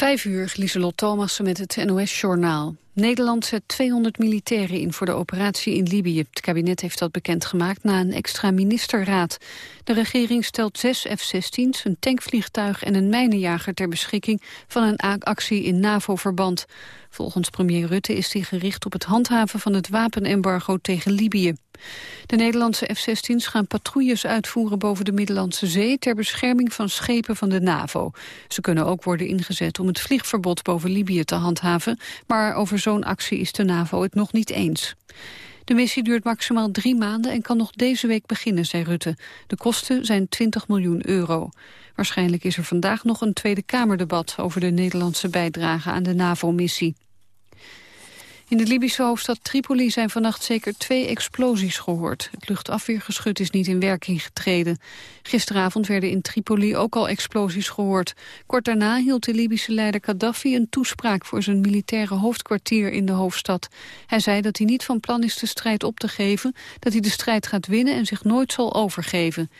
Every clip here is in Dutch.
Vijf uur, Lieselot Thomassen met het NOS-journaal. Nederland zet 200 militairen in voor de operatie in Libië. Het kabinet heeft dat bekendgemaakt na een extra ministerraad. De regering stelt zes F-16's, een tankvliegtuig en een mijnenjager ter beschikking van een actie in NAVO-verband. Volgens premier Rutte is die gericht op het handhaven van het wapenembargo tegen Libië. De Nederlandse F-16's gaan patrouilles uitvoeren boven de Middellandse Zee ter bescherming van schepen van de NAVO. Ze kunnen ook worden ingezet om het vliegverbod boven Libië te handhaven, maar over zo'n actie is de NAVO het nog niet eens. De missie duurt maximaal drie maanden en kan nog deze week beginnen, zei Rutte. De kosten zijn 20 miljoen euro. Waarschijnlijk is er vandaag nog een Tweede Kamerdebat over de Nederlandse bijdrage aan de NAVO-missie. In de Libische hoofdstad Tripoli zijn vannacht zeker twee explosies gehoord. Het luchtafweergeschut is niet in werking getreden. Gisteravond werden in Tripoli ook al explosies gehoord. Kort daarna hield de Libische leider Gaddafi een toespraak voor zijn militaire hoofdkwartier in de hoofdstad. Hij zei dat hij niet van plan is de strijd op te geven, dat hij de strijd gaat winnen en zich nooit zal overgeven.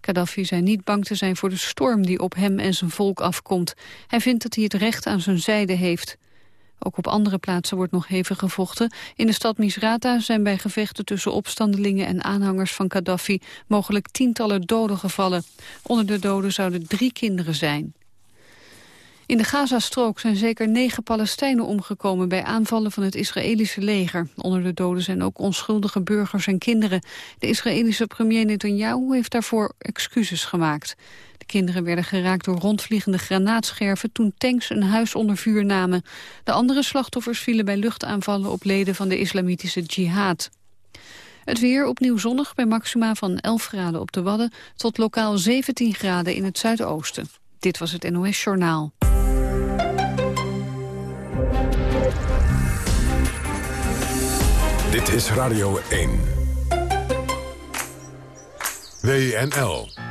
Gaddafi zei niet bang te zijn voor de storm die op hem en zijn volk afkomt. Hij vindt dat hij het recht aan zijn zijde heeft. Ook op andere plaatsen wordt nog hevig gevochten. In de stad Misrata zijn bij gevechten tussen opstandelingen en aanhangers van Gaddafi mogelijk tientallen doden gevallen. Onder de doden zouden drie kinderen zijn. In de Gazastrook zijn zeker negen Palestijnen omgekomen bij aanvallen van het Israëlische leger. Onder de doden zijn ook onschuldige burgers en kinderen. De Israëlische premier Netanyahu heeft daarvoor excuses gemaakt. De kinderen werden geraakt door rondvliegende granaatscherven toen tanks een huis onder vuur namen. De andere slachtoffers vielen bij luchtaanvallen op leden van de islamitische jihad. Het weer opnieuw zonnig bij maxima van 11 graden op de Wadden... tot lokaal 17 graden in het zuidoosten. Dit was het NOS Journaal. Dit is Radio 1. WNL.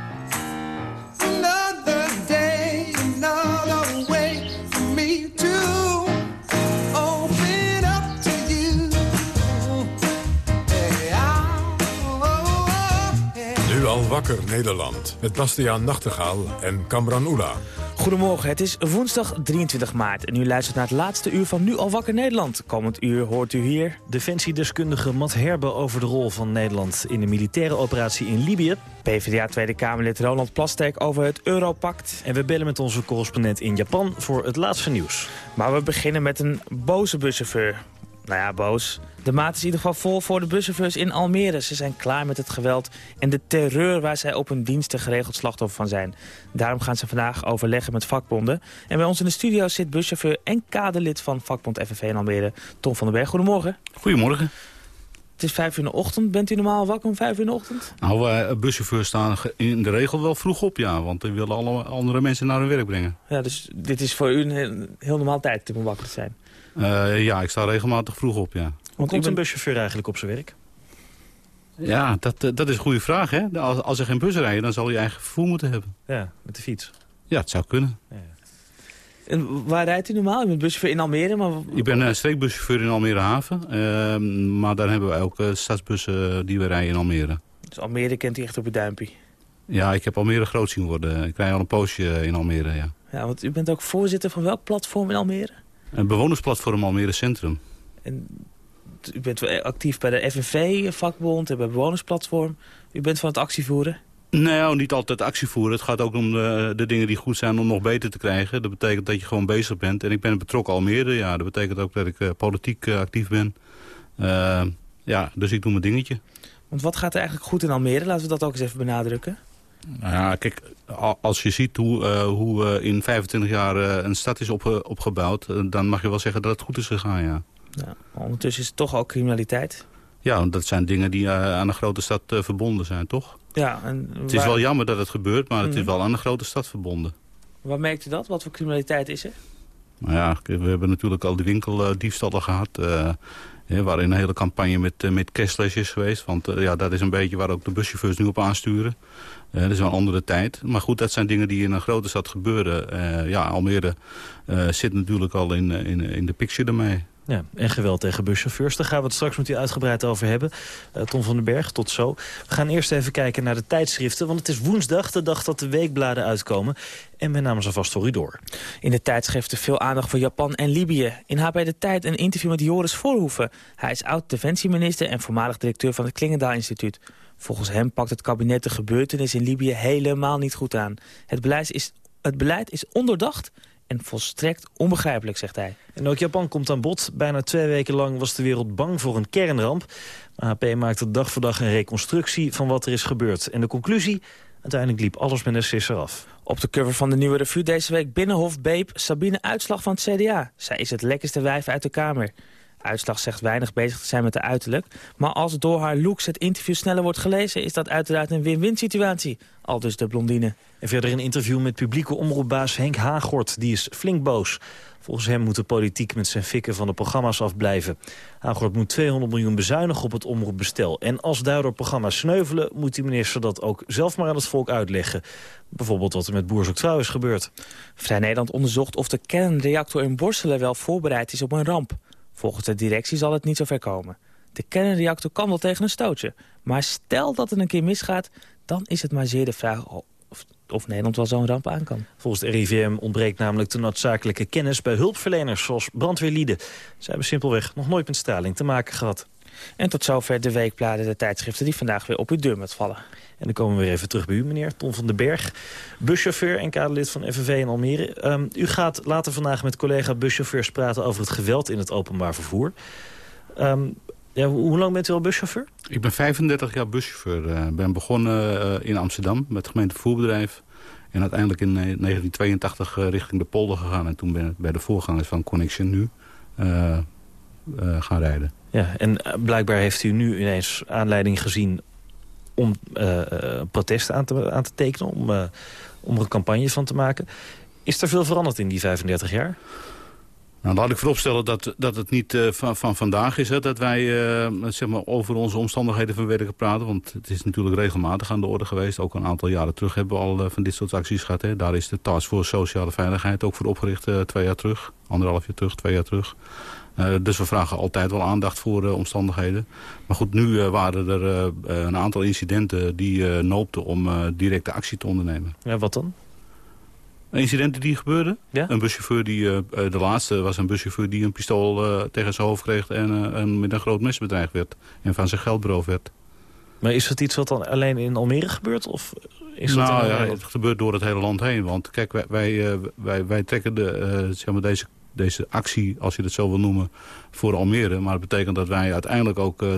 Wakker Nederland. Met Bastiaan Nachtegaal en Kamran Oela. Goedemorgen, het is woensdag 23 maart en u luistert naar het laatste uur van Nu al wakker Nederland. Komend uur hoort u hier... Defensiedeskundige Matt Herbe over de rol van Nederland in de militaire operatie in Libië. PvdA Tweede Kamerlid Ronald Plasterk over het Europact. En we bellen met onze correspondent in Japan voor het laatste nieuws. Maar we beginnen met een boze buschauffeur. Nou ja, boos. De maat is in ieder geval vol voor de buschauffeurs in Almere. Ze zijn klaar met het geweld en de terreur waar zij op hun diensten geregeld slachtoffer van zijn. Daarom gaan ze vandaag overleggen met vakbonden. En bij ons in de studio zit buschauffeur en kaderlid van vakbond FNV in Almere, Tom van den Berg. Goedemorgen. Goedemorgen. Het is vijf uur in de ochtend. Bent u normaal wakker om vijf uur in de ochtend? Nou, wij buschauffeurs staan in de regel wel vroeg op, ja. Want we willen alle andere mensen naar hun werk brengen. Ja, dus dit is voor u een heel, heel normaal tijd om wakker te zijn? Uh, ja, ik sta regelmatig vroeg op, ja. Hoe komt een buschauffeur eigenlijk op zijn werk? Ja, dat, dat is een goede vraag. Hè? Als, als er geen bus rijden, dan zal je eigen vervoer moeten hebben. Ja, met de fiets. Ja, het zou kunnen. Ja. En waar rijdt u normaal? U bent buschauffeur in Almere? Maar... Ik ben uh, streekbuschauffeur in Almere Haven. Uh, maar daar hebben we ook uh, stadsbussen die we rijden in Almere. Dus Almere kent u echt op het duimpje? Ja, ik heb Almere groot zien worden. Ik rij al een poosje in Almere, ja. Ja, want u bent ook voorzitter van welk platform in Almere? Een bewonersplatform Almere Centrum. En u bent actief bij de FNV-vakbond en bij bewonersplatform. U bent van het actievoeren? Nou, niet altijd actievoeren. Het gaat ook om de, de, dingen die goed zijn om nog beter te krijgen. Dat betekent dat je gewoon bezig bent. En ik ben betrokken Almere. Ja, dat betekent ook dat ik uh, politiek uh, actief ben. Uh, ja, dus ik doe mijn dingetje. Want wat gaat er eigenlijk goed in Almere? Laten we dat ook eens even benadrukken. Nou ja, kijk, als je ziet hoe, uh, hoe in 25 jaar uh, een stad is opge opgebouwd... dan mag je wel zeggen dat het goed is gegaan, ja. ja ondertussen is het toch ook criminaliteit? Ja, want dat zijn dingen die aan een grote stad verbonden zijn, toch? Ja, en Het is wel jammer dat het gebeurt, maar het is wel aan een grote stad verbonden. Waar merkt u dat? Wat voor criminaliteit is er? Nou ja, we hebben natuurlijk al die winkeldiefstallen gehad... Ja, waarin een hele campagne met, met is geweest. Want uh, ja, dat is een beetje waar ook de buschauffeurs nu op aansturen. Uh, dat is wel een andere tijd. Maar goed, dat zijn dingen die in een grote stad gebeuren. ja, Almere zit natuurlijk al in, in, in de picture ermee. Ja, en geweld tegen buschauffeurs. Daar gaan we het straks met u uitgebreid over hebben. Uh, Tom van den Berg, tot zo. We gaan eerst even kijken naar de tijdschriften. Want het is woensdag, de dag dat de weekbladen uitkomen. En we namen ze vast voor u door. In de tijdschriften veel aandacht voor Japan en Libië. In HP De Tijd een interview met Joris Voorhoeven. Hij is oud-defensieminister en voormalig directeur van het Klingendaal Instituut. Volgens hem pakt het kabinet de gebeurtenis in Libië helemaal niet goed aan. Het beleid is, het beleid is onderdacht en volstrekt onbegrijpelijk, zegt hij. En ook Japan komt aan bod. Bijna twee weken lang was de wereld bang voor een kernramp. Maar HP maakt dag voor dag een reconstructie van wat er is gebeurd. En de conclusie? Uiteindelijk liep alles met een sisser af. Op de cover van de Nieuwe Revue deze week Binnenhof Beep Sabine Uitslag van het CDA. Zij is het lekkerste wijf uit de Kamer. Uitslag zegt weinig bezig te zijn met de uiterlijk. Maar als door haar looks het interview sneller wordt gelezen... is dat uiteraard een win-win situatie. Al dus de blondine. En verder een interview met publieke omroepbaas Henk Hagort. Die is flink boos. Volgens hem moet de politiek met zijn fikken van de programma's afblijven. Hagort moet 200 miljoen bezuinigen op het omroepbestel. En als daardoor programma's sneuvelen... moet die minister dat ook zelf maar aan het volk uitleggen. Bijvoorbeeld wat er met Boer Trouw is gebeurd. Vrij Nederland onderzocht of de kernreactor in Borselen wel voorbereid is op een ramp. Volgens de directie zal het niet zo ver komen. De kernreactor kan wel tegen een stootje. Maar stel dat het een keer misgaat, dan is het maar zeer de vraag of, of Nederland wel zo'n ramp aan kan. Volgens de RIVM ontbreekt namelijk de noodzakelijke kennis bij hulpverleners zoals brandweerlieden. Ze hebben simpelweg nog nooit met straling te maken gehad. En tot zover de weekbladen, de tijdschriften die vandaag weer op uw deur met vallen. En dan komen we weer even terug bij u, meneer Ton van den Berg. Buschauffeur en kaderlid van FNV in Almere. Um, u gaat later vandaag met collega buschauffeurs praten over het geweld in het openbaar vervoer. Um, ja, hoe lang bent u al buschauffeur? Ik ben 35 jaar buschauffeur. Ik uh, ben begonnen uh, in Amsterdam met het gemeente voerbedrijf. En uiteindelijk in 1982 uh, richting de polder gegaan. En toen ben ik bij de voorgangers van Connection nu gaan rijden. Ja, en blijkbaar heeft u nu ineens aanleiding gezien om uh, protesten aan te, aan te tekenen, om, uh, om er een campagne van te maken. Is er veel veranderd in die 35 jaar? Nou, laat ik vooropstellen dat, dat het niet van, van vandaag is hè, dat wij zeg maar over onze omstandigheden van werken praten. Want het is natuurlijk regelmatig aan de orde geweest. Ook een aantal jaren terug hebben we al van dit soort acties gehad. Hè. Daar is de Task Force Sociale Veiligheid ook voor opgericht twee jaar terug. Anderhalf jaar terug, twee jaar terug. Uh, dus we vragen altijd wel aandacht voor uh, omstandigheden. Maar goed, nu uh, waren er een aantal incidenten die noopten om directe actie te ondernemen. Ja, wat dan? Incidenten die gebeurden. Ja? Een buschauffeur die, de laatste was een buschauffeur die een pistool tegen zijn hoofd kreeg en, met een groot mes bedreigd werd. En van zijn geld beroofd werd. Maar is dat iets wat dan alleen in Almere gebeurt? Of is nou dat ja, het gebeurt door het hele land heen. Want kijk, wij, wij, wij, wij trekken de, zeg maar deze deze actie, als je het zo wil noemen, voor Almere. Maar het betekent dat wij uiteindelijk ook uh,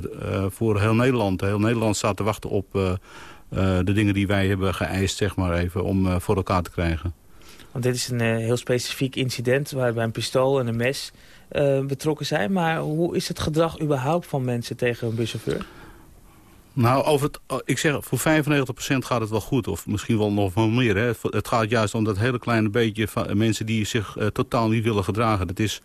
voor heel Nederland... heel Nederland staat te wachten op uh, de dingen die wij hebben geëist, zeg maar even, om voor elkaar te krijgen. Want dit is een heel specifiek incident waarbij een pistool en een mes betrokken zijn. Maar hoe is het gedrag überhaupt van mensen tegen een buschauffeur? Nou, over het, ik zeg, voor 95% gaat het wel goed. Of misschien wel nog wel meer. Hè. Het gaat juist om dat hele kleine beetje van mensen die zich uh, totaal niet willen gedragen. Dat is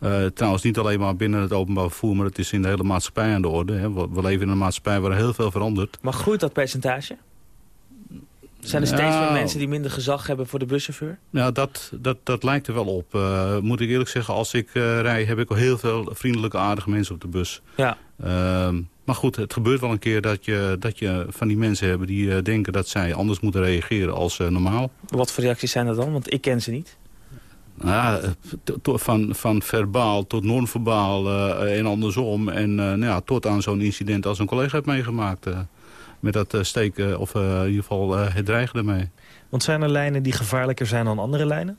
uh, trouwens niet alleen maar binnen het openbaar vervoer... maar het is in de hele maatschappij aan de orde. Hè. We, we, leven in een maatschappij waar heel veel verandert. Maar groeit dat percentage? Zijn er steeds nou, meer mensen die minder gezag hebben voor de buschauffeur? Ja, dat, dat, dat lijkt er wel op. Uh, moet ik eerlijk zeggen, als ik rij heb ik al heel veel vriendelijke, aardige mensen op de bus. Ja. Ehm, maar goed, het gebeurt wel een keer dat je, dat je van die mensen hebt... die uh, denken dat zij anders moeten reageren als uh, normaal. Wat voor reacties zijn dat dan? Want ik ken ze niet. Nou, van, van verbaal tot non-verbaal uh, en andersom. En nou ja, tot aan zo'n incident als een collega heeft meegemaakt. Met dat steken, of in ieder geval het dreigen ermee. Want zijn er lijnen die gevaarlijker zijn dan andere lijnen?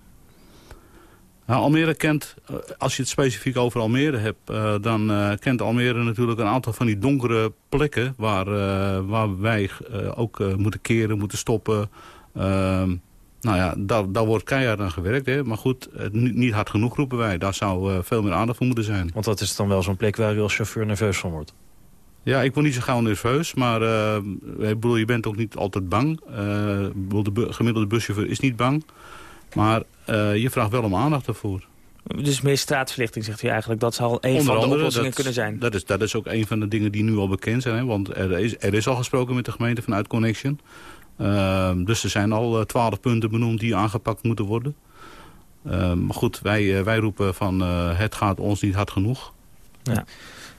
Nou, Almere kent, als je het specifiek over Almere hebt... Uh, dan uh, kent Almere natuurlijk een aantal van die donkere plekken... waar, uh, waar wij ook moeten keren, moeten stoppen. Ehm, nou ja, daar, daar wordt keihard aan gewerkt. Hè? Maar goed, niet, niet hard genoeg roepen wij. Daar zou veel meer aandacht voor moeten zijn. Want dat is dan wel zo'n plek waar u als chauffeur nerveus van wordt? Ja, ik word niet zo gauw nerveus, maar ik bedoel, je bent ook niet altijd bang. de gemiddelde buschauffeur is niet bang. Maar uh, je vraagt wel om aandacht daarvoor. Dus meer straatverlichting, zegt u eigenlijk. Dat zal een van de oplossingen dat, kunnen zijn. Dat is, dat is ook een van de dingen die nu al bekend zijn. Hè? Want er is, er is al gesproken met de gemeente vanuit Connection. Uh, dus er zijn al twaalf punten benoemd die aangepakt moeten worden. Uh, maar goed, wij, wij roepen van het gaat ons niet hard genoeg. Ja.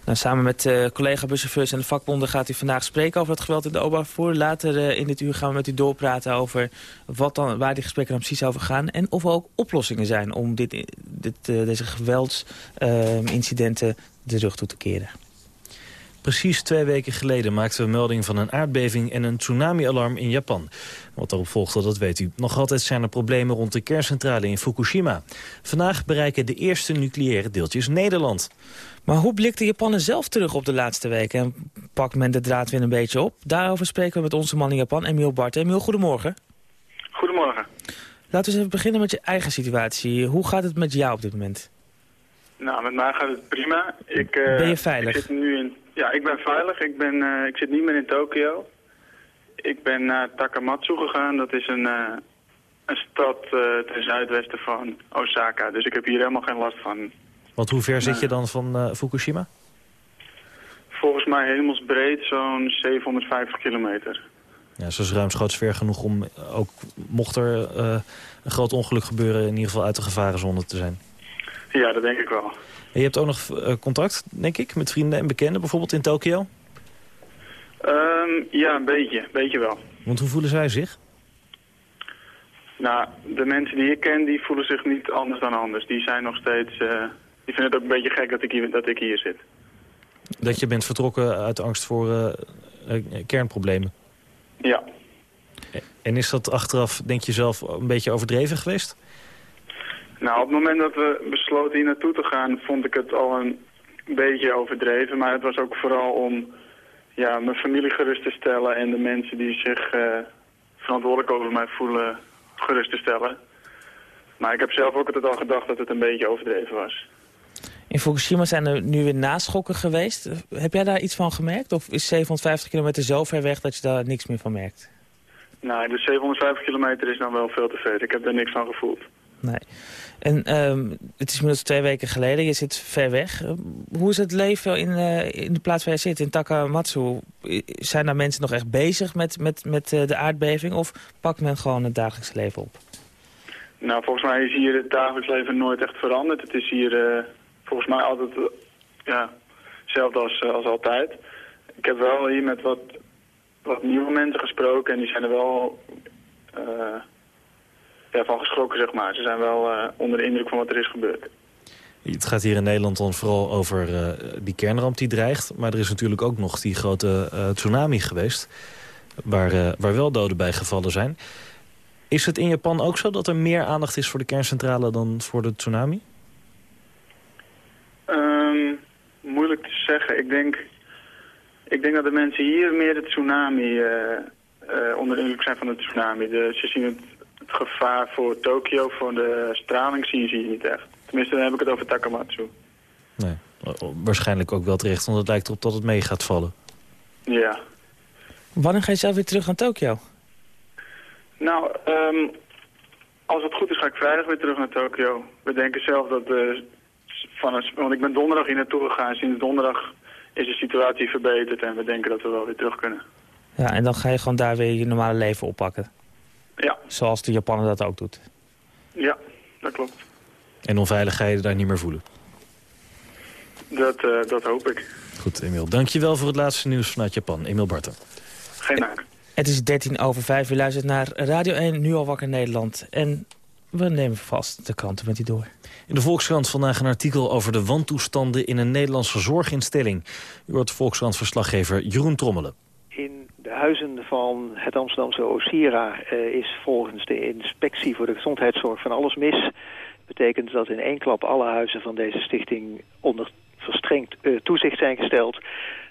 Nou, samen met uh, collega buschauffeurs en de vakbonden gaat u vandaag spreken over het geweld in de openbaar. Later uh, in dit uur gaan we met u doorpraten over wat dan, waar die gesprekken precies over gaan. En of er ook oplossingen zijn om dit, dit, uh, deze geweldsincidenten de rug toe te keren. Precies twee weken geleden maakten we melding van een aardbeving en een tsunami-alarm in Japan. Wat daarop volgde, dat weet u. Nog altijd zijn er problemen rond de kerncentrale in Fukushima. Vandaag bereiken de eerste nucleaire deeltjes Nederland. Maar hoe blikt de Japaner zelf terug op de laatste weken? En pakt men de draad weer een beetje op? Daarover spreken we met onze man in Japan, Emiel Bart. Emiel, goedemorgen. Goedemorgen. Laten we eens even beginnen met je eigen situatie. Hoe gaat het met jou op dit moment? Nou, met mij gaat het prima. Ik, uh, ben je veilig? Ik zit nu in, ja, ik ben veilig. Ik, ben, uh, ik zit niet meer in Tokio. Ik ben naar Takamatsu gegaan. Dat is een, uh, een stad ten zuidwesten van Osaka. Dus ik heb hier helemaal geen last van. Want hoe ver zit je dan van Fukushima? Volgens mij hemelsbreed zo'n 750 kilometer. Ja, zo is ruimschoots ver genoeg om ook, mocht er een groot ongeluk gebeuren... in ieder geval uit de gevarenzone te zijn. Ja, dat denk ik wel. En je hebt ook nog uh, contact, denk ik, met vrienden en bekenden, bijvoorbeeld in Tokio? Um, ja, een beetje. Een beetje wel. Want hoe voelen zij zich? Nou, de mensen die ik ken, die voelen zich niet anders dan anders. Die zijn nog steeds... Uh, die vinden het ook een beetje gek dat ik hier, dat ik hier zit. Dat je bent vertrokken uit angst voor uh, kernproblemen? Ja. En is dat achteraf, denk je zelf, een beetje overdreven geweest? Nou, op het moment dat we besloten hier naartoe te gaan, vond ik het al een beetje overdreven. Maar het was ook vooral om ja, mijn familie gerust te stellen en de mensen die zich uh, verantwoordelijk over mij voelen gerust te stellen. Maar ik heb zelf ook altijd al gedacht dat het een beetje overdreven was. In Fukushima zijn er nu weer naschokken geweest. Heb jij daar iets van gemerkt? Of is 750 kilometer zo ver weg dat je daar niks meer van merkt? Nou, de 750 kilometer is dan wel veel te ver. Ik heb daar niks van gevoeld. Nee. En um, het is inmiddels twee weken geleden, je zit ver weg. Hoe is het leven in, uh, in de plaats waar je zit, in Takamatsu? Zijn daar mensen nog echt bezig met, met, met uh, de aardbeving of pakt men gewoon het dagelijks leven op? Nou, volgens mij is hier het dagelijks leven nooit echt veranderd. Het is hier uh, volgens mij altijd ja, hetzelfde als, als altijd. Ik heb wel hier met wat, wat nieuwe mensen gesproken en die zijn er wel ja, van geschrokken, zeg maar. Ze zijn wel uh, onder de indruk van wat er is gebeurd. Het gaat hier in Nederland dan vooral over uh, die kernramp die dreigt. Maar er is natuurlijk ook nog die grote uh, tsunami geweest... Waar, waar wel doden bij gevallen zijn. Is het in Japan ook zo dat er meer aandacht is voor de kerncentrale dan voor de tsunami? Um, moeilijk te zeggen. Ik denk, ik denk dat de mensen hier meer de tsunami onder de indruk zijn van de tsunami. De, ze zien het het gevaar voor Tokio, voor de straling, zie je niet echt. Tenminste, dan heb ik het over Takamatsu. Nee, waarschijnlijk ook wel terecht, want het lijkt erop dat het mee gaat vallen. Ja. Wanneer ga je zelf weer terug naar Tokio? Nou, um, als het goed is ga ik vrijdag weer terug naar Tokio. We denken zelf dat de... Van een, want ik ben donderdag hier naartoe gegaan. Sinds donderdag is de situatie verbeterd en we denken dat we wel weer terug kunnen. Ja, en dan ga je gewoon daar weer je normale leven oppakken? Ja. Zoals de Japaner dat ook doet. Ja, dat klopt. En onveiligheden daar niet meer voelen? Dat, uh, dat hoop ik. Goed, Emiel. Dankjewel voor het laatste nieuws vanuit Japan. Emiel Barten. Geen dank. Het is 13 over 5. U luistert naar Radio 1, nu al wakker Nederland. En we nemen vast de kranten met u door. In de Volkskrant vandaag een artikel over de wantoestanden in een Nederlandse zorginstelling. U hoort Volkskrant-verslaggever Jeroen Trommelen. In de huizen van het Amsterdamse Osira uh, is volgens de inspectie voor de gezondheidszorg van alles mis. betekent dat in één klap alle huizen van deze stichting onder verstrengd uh, toezicht zijn gesteld.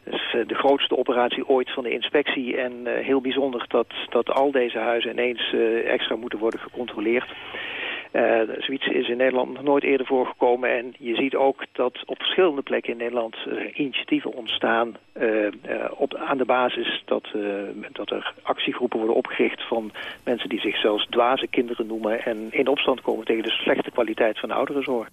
Dat is uh, de grootste operatie ooit van de inspectie en heel bijzonder dat, dat al deze huizen ineens extra moeten worden gecontroleerd. Uh, zoiets is in Nederland nog nooit eerder voorgekomen. En je ziet ook dat op verschillende plekken in Nederland uh, initiatieven ontstaan... Uh, op, aan de basis dat, dat er actiegroepen worden opgericht... van mensen die zich zelfs dwaze kinderen noemen... en in opstand komen tegen de slechte kwaliteit van de ouderenzorg.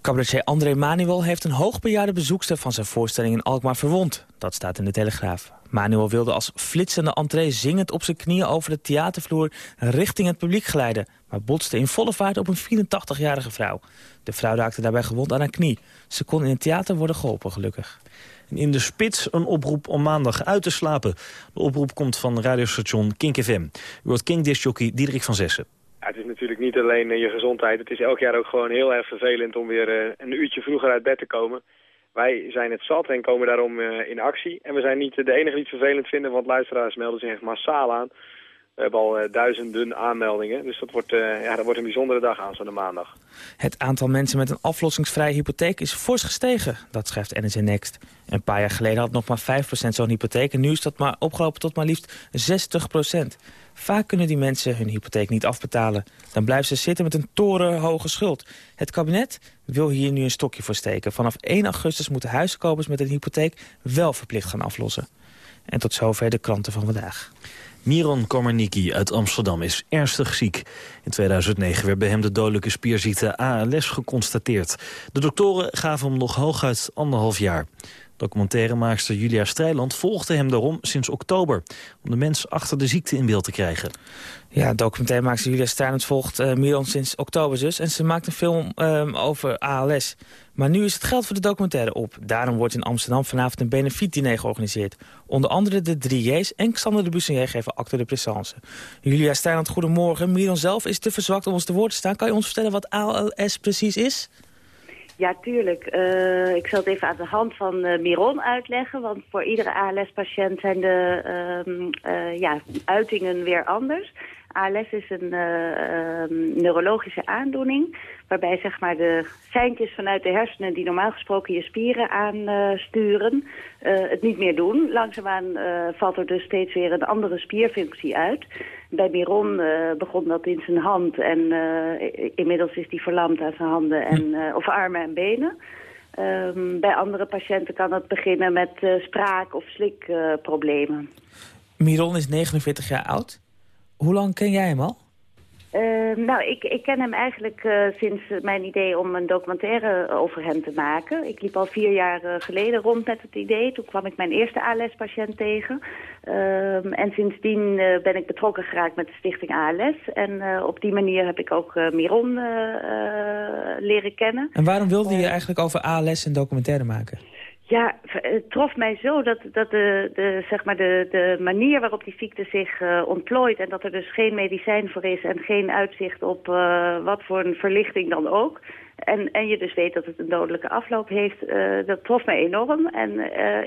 Cabaretier André Manuel heeft een hoogbejaarde bezoekster van zijn voorstelling in Alkmaar verwond. Dat staat in de Telegraaf. Manuel wilde als flitsende entree zingend op zijn knieën over de theatervloer richting het publiek glijden, maar botste in volle vaart op een 84-jarige vrouw. De vrouw raakte daarbij gewond aan haar knie. Ze kon in het theater worden geholpen, gelukkig. In de spits een oproep om maandag uit te slapen. De oproep komt van radiostation Kink FM. U hoort King Disjockey Diederik van Zessen. Het is natuurlijk niet alleen je gezondheid. Het is elk jaar ook gewoon heel erg vervelend om weer uh, een uurtje vroeger uit bed te komen. Wij zijn het zat en komen daarom uh, in actie. En we zijn niet de enige die het vervelend vinden, want luisteraars melden zich massaal aan. We hebben al uh, duizenden aanmeldingen, dus dat wordt, uh, ja, dat wordt een bijzondere dag aan zo'n maandag. Het aantal mensen met een aflossingsvrije hypotheek is fors gestegen, dat schrijft NSN Next. Een paar jaar geleden had nog maar 5% zo'n hypotheek en nu is dat maar opgelopen tot maar liefst 60%. Vaak kunnen die mensen hun hypotheek niet afbetalen. Dan blijven ze zitten met een torenhoge schuld. Het kabinet wil hier nu een stokje voor steken. Vanaf 1 augustus moeten huiskopers met een hypotheek wel verplicht gaan aflossen. En tot zover de kranten van vandaag. Miron Komarniki uit Amsterdam is ernstig ziek. In 2009 werd bij hem de dodelijke spierziekte ALS geconstateerd. De doktoren gaven hem nog hooguit anderhalf jaar. Documentairemaakster Julia Strijland volgde hem daarom sinds oktober... om de mens achter de ziekte in beeld te krijgen. Ja, documentairemaakster Julia Strijland volgt uh, Miron sinds oktober dus... en ze maakt een film uh, over ALS. Maar nu is het geld voor de documentaire op. Daarom wordt in Amsterdam vanavond een benefietdiner georganiseerd. Onder andere de 3J's en Xander de Bussinier geven acte de présence. Julia Strijland, goedemorgen. Miron zelf is te verzwakt om ons te woord te staan. Kan je ons vertellen wat ALS precies is? Ja, tuurlijk. Uh, ik zal het even aan de hand van uh, Miron uitleggen. Want voor iedere ALS-patiënt zijn de uh, uh, ja, uitingen weer anders. ALS is een neurologische aandoening... waarbij zeg maar, de seintjes vanuit de hersenen die normaal gesproken je spieren aansturen... het niet meer doen. Langzaamaan valt er dus steeds weer een andere spierfunctie uit... Bij Miron uh, begon dat in zijn hand en uh, inmiddels is die verlamd aan zijn handen en, uh, of armen en benen. Um, bij andere patiënten kan dat beginnen met spraak- of slikproblemen. Miron is 49 jaar oud. Hoe lang ken jij hem al? Uh, nou, ik, ik ken hem eigenlijk uh, sinds mijn idee om een documentaire over hem te maken. Ik liep al vier jaar uh, geleden rond met het idee. Toen kwam ik mijn eerste ALS-patiënt tegen. Ehm, en sindsdien ben ik betrokken geraakt met de stichting ALS. En op die manier heb ik ook Miron leren kennen. En waarom wilde je eigenlijk over ALS een documentaire maken? Ja, het trof mij zo dat, dat de, de, zeg maar de, de manier waarop die ziekte zich uh, ontplooit... en dat er dus geen medicijn voor is en geen uitzicht op uh, wat voor een verlichting dan ook... En, en je dus weet dat het een dodelijke afloop heeft, uh, dat trof mij enorm. En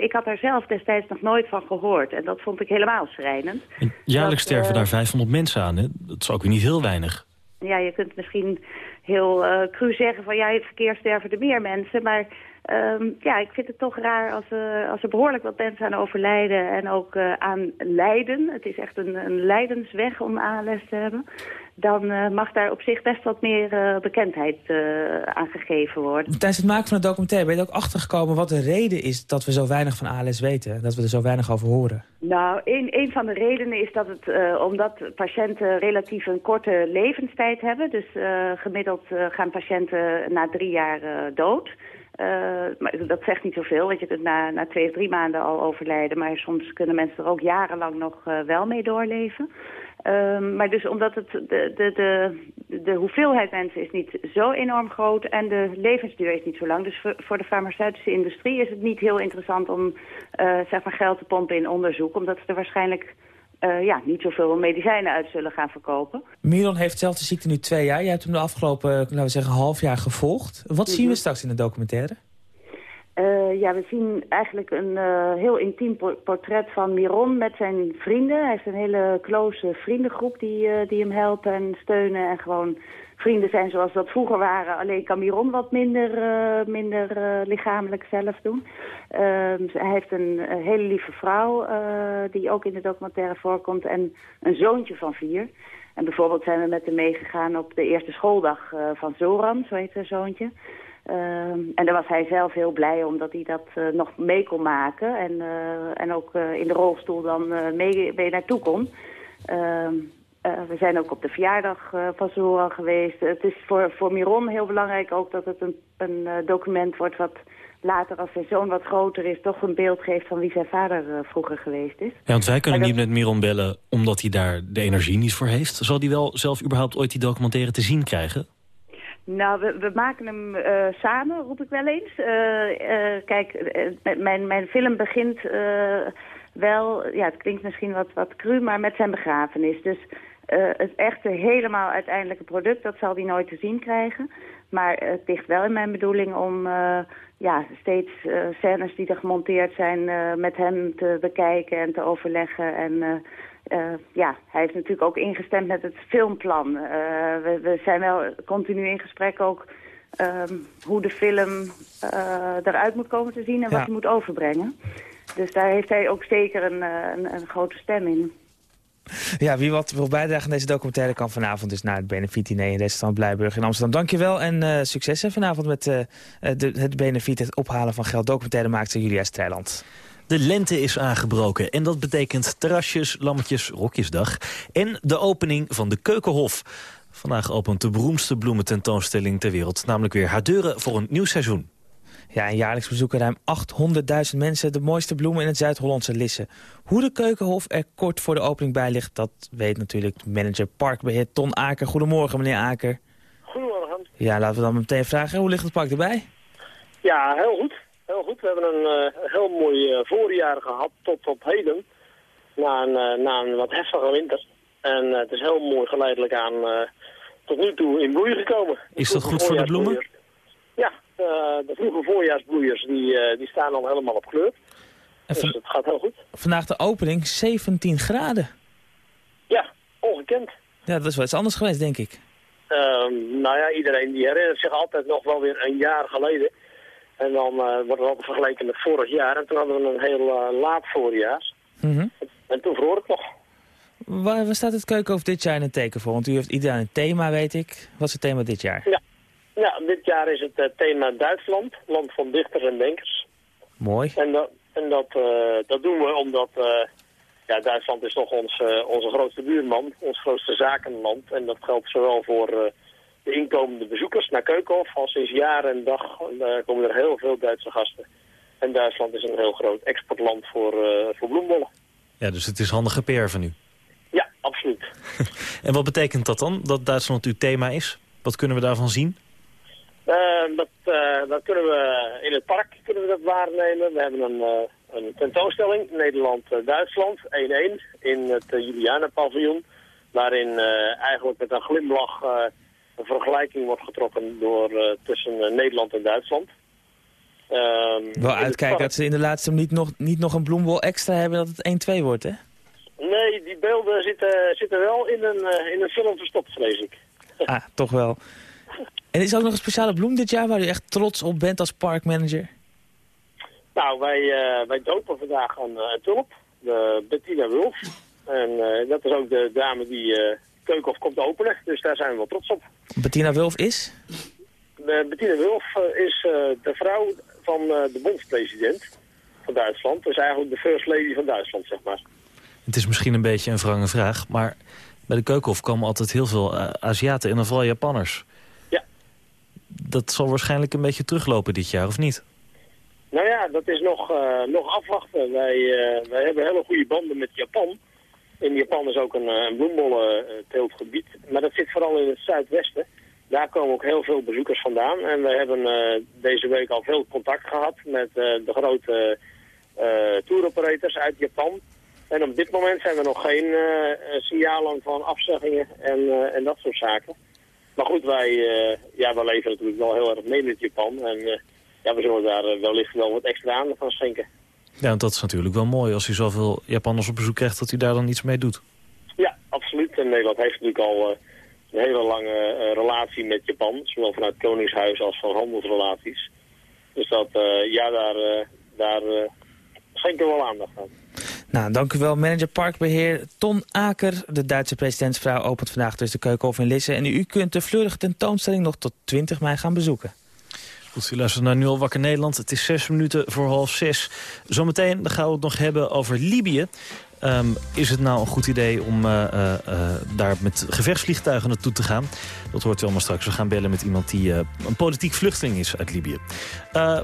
ik had daar zelf destijds nog nooit van gehoord. En dat vond ik helemaal schrijnend. En jaarlijks dat, sterven daar 500 mensen aan, hè? Dat is ook weer niet heel weinig. Ja, je kunt misschien heel cru zeggen van ja, in het verkeer sterven er meer mensen... maar Um, ja, ik vind het toch raar als, uh, als er behoorlijk wat mensen aan overlijden en ook uh, aan lijden. Het is echt een, een lijdensweg om ALS te hebben. Dan uh, mag daar op zich best wat meer bekendheid aan gegeven worden. Tijdens het maken van het documentaire ben je ook achtergekomen wat de reden is dat we zo weinig van ALS weten. Dat we er zo weinig over horen. Nou, een, een van de redenen is dat het, omdat patiënten relatief een korte levenstijd hebben. Dus gemiddeld gaan patiënten na drie jaar dood. Uh, maar dat zegt niet zoveel, want je kunt na, na twee of drie maanden al overlijden. Maar soms kunnen mensen er ook jarenlang nog uh, wel mee doorleven. Uh, maar dus omdat het de, de, de, de hoeveelheid mensen is niet zo enorm groot en de levensduur is niet zo lang. Dus voor, voor de farmaceutische industrie is het niet heel interessant om uh, zeg maar geld te pompen in onderzoek. Omdat ze er waarschijnlijk uh, ja, niet zoveel medicijnen uit zullen gaan verkopen. Miron heeft zelf de ziekte nu twee jaar. Jij hebt hem de afgelopen, laten we zeggen, half jaar gevolgd. Wat zien we mhm. straks in de documentaire? Uh, ja, we zien eigenlijk een uh, heel intiem portret van Miron met zijn vrienden. Hij heeft een hele close vriendengroep die, uh, die hem helpen en steunen en gewoon vrienden zijn zoals dat vroeger waren. Alleen kan Miron wat minder, minder lichamelijk zelf doen. Uh, hij heeft een, hele lieve vrouw die ook in de documentaire voorkomt en een zoontje van vier. En bijvoorbeeld zijn we met hem meegegaan op de eerste schooldag van Zoran, zo heet zijn zoontje. En daar was hij zelf heel blij omdat hij dat nog mee kon maken. En, en ook in de rolstoel dan mee, mee naartoe kon. we zijn ook op de verjaardag van Zoran geweest. Het is voor, voor Miron heel belangrijk ook dat het een, een document wordt... wat later, als zijn zoon wat groter is... toch een beeld geeft van wie zijn vader vroeger geweest is. Ja, want wij kunnen niet met Miron bellen omdat hij daar de energie niet voor heeft. Zal hij wel zelf überhaupt ooit die documentaire te zien krijgen? Nou, we, we maken hem uh, samen, roep ik wel eens. Uh, uh, kijk, mijn, mijn film begint wel, ja, het klinkt misschien wat, wat cru, maar met zijn begrafenis. Dus het echte, helemaal uiteindelijke product, dat zal hij nooit te zien krijgen. Maar het ligt wel in mijn bedoeling om ja, steeds scènes die er gemonteerd zijn met hem te bekijken en te overleggen en uh, ja, hij heeft natuurlijk ook ingestemd met het filmplan. Uh, we, we, zijn wel continu in gesprek ook um, hoe de film uh, eruit moet komen te zien en wat hij moet overbrengen. Dus daar heeft hij ook zeker een, een, een, grote stem in. Ja, wie wat wil bijdragen aan deze documentaire kan vanavond dus naar het Benefit-diner in restaurant Blijburg in Amsterdam. Dankjewel en succes hè, vanavond met de, het Benefit, het ophalen van geld. Documentaire maakte Julia Strijland. De lente is aangebroken en dat betekent terrasjes, lammetjes, rokjesdag... en de opening van de Keukenhof. Vandaag opent de beroemdste bloemententoonstelling ter wereld... namelijk weer haar deuren voor een nieuw seizoen. Ja, en jaarlijks bezoeken ruim 800.000 mensen de mooiste bloemen in het Zuid-Hollandse Lisse. Hoe de Keukenhof er kort voor de opening bij ligt, dat weet natuurlijk manager parkbeheer Ton Aker. Goedemorgen, meneer Aker. Goedemorgen. Ja, laten we dan meteen vragen, hoe ligt het park erbij? Ja, heel goed heel goed. We hebben een uh, heel mooi uh, voorjaar gehad tot op heden. Na een, uh, na een wat heftige winter. En het is heel mooi geleidelijk aan tot nu toe in bloei gekomen. Is dat goed voor de bloemen? Ja, de vroege voorjaarsbloeiers die, die staan al helemaal op kleur. En dus het gaat heel goed. Vandaag de opening 17 graden. Ja, ongekend. Ja, dat is wel iets anders geweest, denk ik. Ehm, nou ja, iedereen die herinnert zich altijd nog wel weer een jaar geleden en dan uh, wordt het altijd vergeleken met vorig jaar. En toen hadden we een heel uh, laat voorjaar. Mm En toen verhoor ik nog. Waar, waar, staat het Keukenhof dit jaar in het teken voor? Want u heeft ieder een thema, weet ik. Wat is het thema dit jaar? Ja, ja dit jaar is het uh, thema Duitsland. Land van dichters en denkers. Mooi. En, dat, en dat, dat doen we omdat... ja, Duitsland is toch ons, onze grootste buurman. Ons grootste zakenland. En dat geldt zowel voor de inkomende bezoekers naar Keukenhof. Al sinds jaar en dag uh, komen er heel veel Duitse gasten. En Duitsland is een heel groot exportland voor, uh, voor bloembollen. Ja, dus het is handige PR van u. Ja, absoluut. en wat betekent dat dan, dat Duitsland uw thema is? Wat kunnen we daarvan zien? Uh, dat, dat kunnen we in het park kunnen we dat waarnemen. We hebben een, een tentoonstelling, Nederland-Duitsland, 1-1, in het Juliana-paviljoen. Waarin eigenlijk met een glimlach een vergelijking wordt getrokken door, uh, tussen uh, Nederland en Duitsland. Um, Wel uitkijken dat ze in de laatste minuut nog, niet nog een bloembol extra hebben dat het 1-2 wordt, hè? Nee, die beelden zitten, zitten wel in een, uh, in een film verstopt, vrees ik. ah, toch wel. En is er ook nog een speciale bloem dit jaar waar u echt trots op bent als parkmanager? Nou, wij, wij dopen vandaag een, een tulp, de Bettina Wulf. En dat is ook de dame die Keukenhof komt openen. Dus daar zijn we wel trots op. Bettina Wulf is? De, Bettina Wulf eh, is uh, de vrouw van uh, de bondspresident van Duitsland. Dus eigenlijk de first lady van Duitsland, zeg maar. Het is misschien een beetje een wrange vraag, maar bij de Keukenhof komen altijd heel veel Aziaten en dan vooral Japanners. Ja. Dat zal waarschijnlijk een beetje teruglopen dit jaar, of niet? Nou ja, dat is nog, nog afwachten. Wij, wij hebben hele goede banden met Japan. In Japan is ook een, eh, een bloembollenteeltgebied, maar dat zit vooral in het zuidwesten. Daar komen ook heel veel bezoekers vandaan. En we hebben uh, deze week al veel contact gehad met uh, de grote uh, touroperators uit Japan. En op dit moment zijn er nog geen signalen van afzeggingen en, en dat soort zaken. Maar goed, wij, ja, wij leven natuurlijk wel heel erg mee met Japan. En ja, we zullen daar wellicht wel wat extra aandacht van schenken. Ja, want dat is natuurlijk wel mooi als u zoveel Japanners op bezoek krijgt... dat u daar dan iets mee doet. Ja, absoluut. En Nederland heeft natuurlijk al uh, een hele lange uh, relatie met Japan. Zowel vanuit Koningshuis als van handelsrelaties. Dus dat, uh, ja, daar, daar schenken we wel aandacht aan. Nou, dank u wel. Manager Parkbeheer Ton Aker, de Duitse presidentsvrouw, opent vandaag dus de Keukenhof in Lisse. En u kunt de fleurige tentoonstelling nog tot 20 mei gaan bezoeken. Goed, u luistert naar Nu al wakker Nederland. Het is zes minuten voor half zes. Zometeen gaan we het nog hebben over Libië. Ehm, is het nou een goed idee om uh, uh, daar met gevechtsvliegtuigen naartoe te gaan? Dat hoort u allemaal straks. We gaan bellen met iemand die een politiek vluchteling is uit Libië.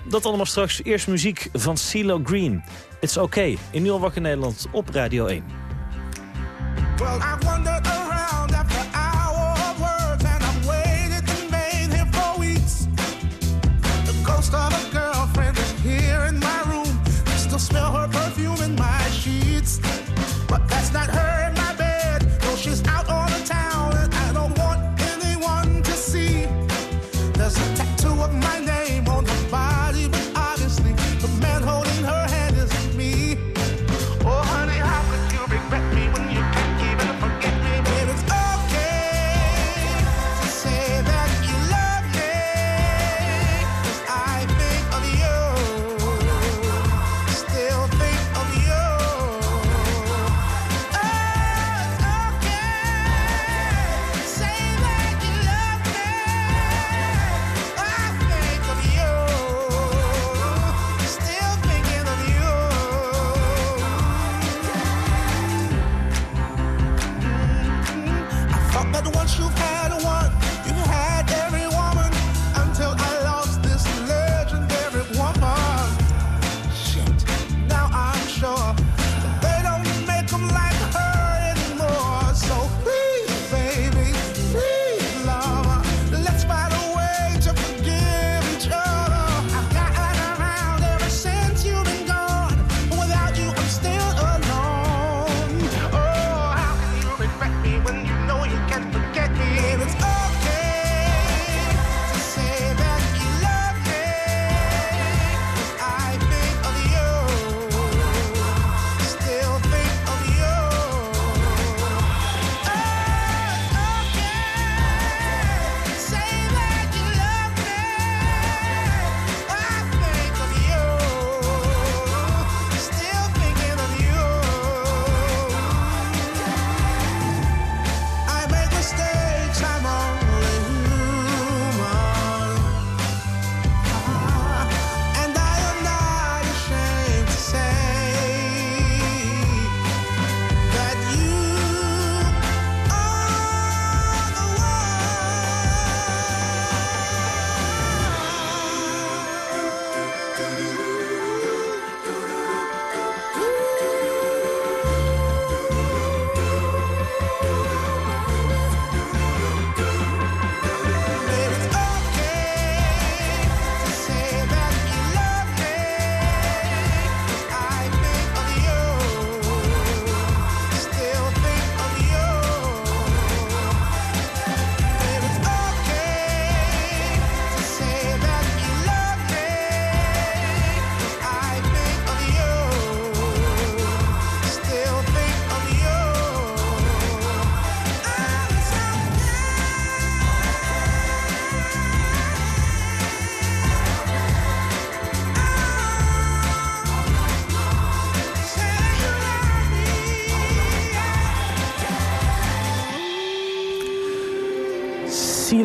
dat allemaal straks. Eerst muziek van CeeLo Green. It's okay. In Nu al wakker Nederland op Radio 1. Well,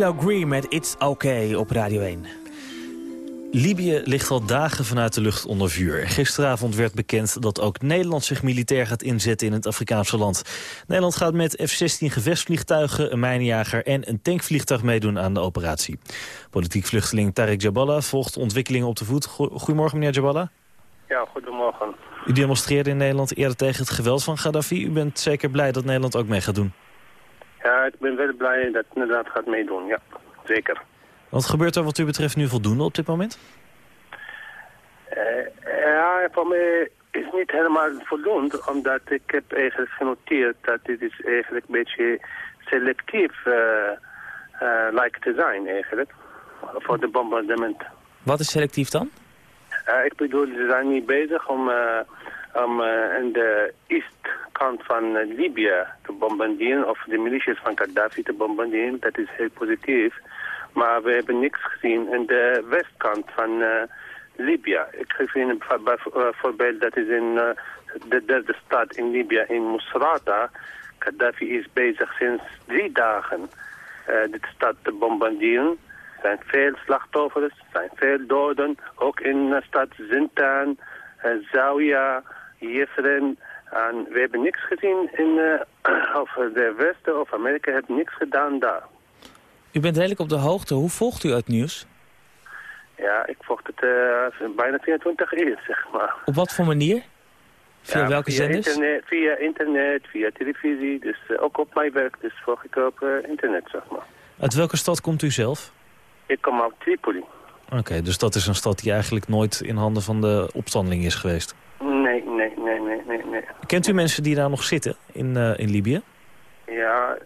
CeeLo Green met It's Okay op Radio 1. Libië ligt al dagen vanuit de lucht onder vuur. Gisteravond werd bekend dat ook Nederland zich militair gaat inzetten in het Afrikaanse land. Nederland gaat met F-16 gevechtsvliegtuigen, een mijnenjager en een tankvliegtuig meedoen aan de operatie. Politiek vluchteling Tarek Jaballa volgt ontwikkelingen op de voet. Goedemorgen meneer Jaballa. Ja, goedemorgen. U demonstreerde in Nederland eerder tegen het geweld van Gaddafi. U bent zeker blij dat Nederland ook mee gaat doen? Ja, ik ben wel blij dat het inderdaad gaat meedoen, ja. Zeker. Wat gebeurt er wat u betreft nu voldoende op dit moment? Uh, ja, voor mij is niet helemaal voldoende, omdat ik heb eigenlijk genoteerd dat dit is eigenlijk een beetje selectief uh, uh, lijkt te zijn eigenlijk, voor de bombardement. Wat is selectief dan? ik bedoel, ze zijn niet bezig om om uh, in de eastkant van uh, Libië te bombarderen of de militias van Gaddafi te bombarderen. Dat is heel positief. Maar we hebben niks gezien in de westkant van uh, Libië. Ik geef een voorbeeld, dat is in de derde stad in Libië, in Musrata. Gaddafi is bezig sinds drie dagen de stad te bombarderen. Er zijn veel slachtoffers, er zijn veel doden. Ook in de stad Zintan, Zawiya, Yesren, En we hebben niks gezien in, uh, of de Westen of Amerika heeft niks gedaan daar. U bent redelijk op de hoogte. Hoe volgt u het nieuws? Ja, ik volg het uh, bijna 24 uur, zeg maar. Op wat voor manier? Via ja, welke via zenders? Internet, via internet, via televisie. Dus uh, ook op mijn werk, dus volg ik op internet, zeg maar. Uit welke stad komt u zelf? Ik kom uit Tripoli. Oké, okay, dus dat is een stad die eigenlijk nooit in handen van de opstandeling is geweest? Nee, nee, nee, nee, nee. nee. Kent u mensen die daar nog zitten in, uh, in Libië? Ja,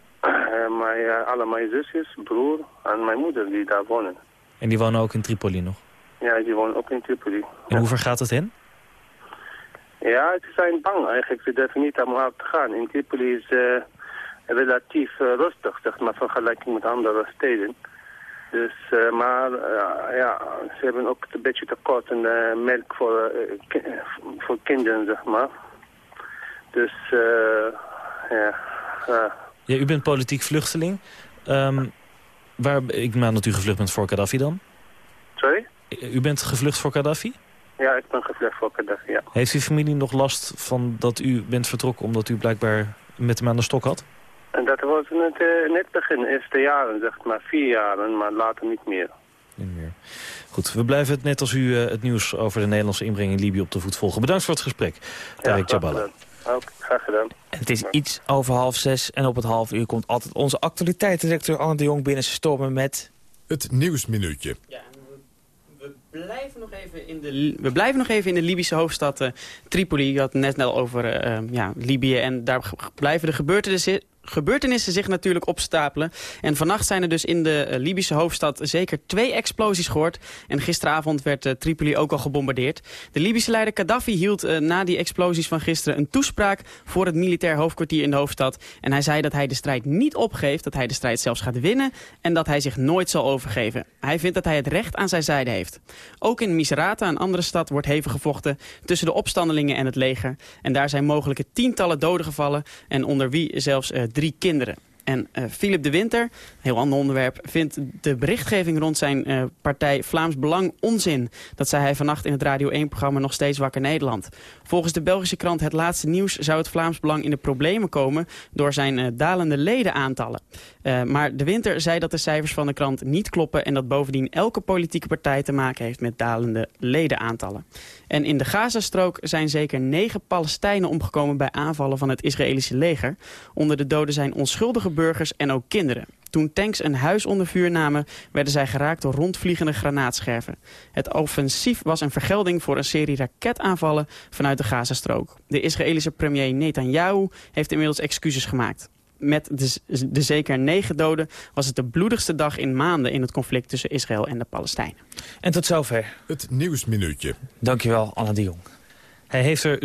mijn, alle mijn zusjes, broer en mijn moeder die daar wonen. En die wonen ook in Tripoli nog? Ja, die wonen ook in Tripoli. En ja. hoe ver gaat het hen? Ja, ze zijn bang eigenlijk. Ze durven niet allemaal te gaan. In Tripoli is uh, relatief uh, rustig, zeg maar, vergelijking met andere steden. Dus, uh, maar ja, ze hebben ook een beetje tekort aan melk voor, voor kinderen, zeg maar. Dus, ja... ja, u bent politiek vluchteling. Um, waar, ik maak dat u gevlucht bent voor Gaddafi dan? Sorry? U bent gevlucht voor Gaddafi? Ja, ik ben gevlucht voor Gaddafi, ja. Heeft uw familie nog last van dat u bent vertrokken omdat u blijkbaar met hem aan de stok had? En dat was in het uh, net begin, eerste jaren, zeg maar, vier jaren, maar later niet meer. Niet meer. Goed, we blijven het net als u uh, het nieuws over de Nederlandse inbreng in Libië op de voet volgen. Bedankt voor het gesprek, Tarek ja, Jabala. Ook, graag gedaan. En het is iets over half zes en op het half uur komt altijd onze actualiteitsdirecteur Anne de Jong binnen stormen met... Het Nieuwsminuutje. Ja, we blijven nog even in de, we blijven nog even in de Libische hoofdstad uh, Tripoli. Je had het net al over uh, ja, Libië en daar blijven de gebeurtenissen gebeurtenissen zich natuurlijk opstapelen. En vannacht zijn er dus in de uh, Libische hoofdstad zeker twee explosies gehoord. En gisteravond werd uh, Tripoli ook al gebombardeerd. De Libische leider Gaddafi hield uh, na die explosies van gisteren een toespraak voor het militair hoofdkwartier in de hoofdstad. En hij zei dat hij de strijd niet opgeeft, dat hij de strijd zelfs gaat winnen en dat hij zich nooit zal overgeven. Hij vindt dat hij het recht aan zijn zijde heeft. Ook in Misrata, een andere stad, wordt hevig gevochten tussen de opstandelingen en het leger. En daar zijn mogelijke tientallen doden gevallen en onder wie zelfs drie kinderen. En uh, Philip de Winter, heel ander onderwerp, vindt de berichtgeving rond zijn uh, partij Vlaams Belang onzin. Dat zei hij vannacht in het Radio 1-programma Nog Steeds Wakker Nederland. Volgens de Belgische krant Het Laatste Nieuws zou het Vlaams Belang in de problemen komen door zijn uh, dalende ledenaantallen. maar de Winter zei dat de cijfers van de krant niet kloppen en dat bovendien elke politieke partij te maken heeft met dalende ledenaantallen. En in de Gazastrook zijn zeker negen Palestijnen omgekomen bij aanvallen van het Israëlische leger. Onder de doden zijn onschuldige burgers en ook kinderen. Toen tanks een huis onder vuur namen, werden zij geraakt door rondvliegende granaatscherven. Het offensief was een vergelding voor een serie raketaanvallen vanuit de Gazastrook. De Israëlische premier Netanyahu heeft inmiddels excuses gemaakt. Met de, de zeker negen doden was het de bloedigste dag in maanden in het conflict tussen Israël en de Palestijnen. En tot zover. Het Nieuwsminuutje. Dankjewel, Anna de Jong. Hij heeft er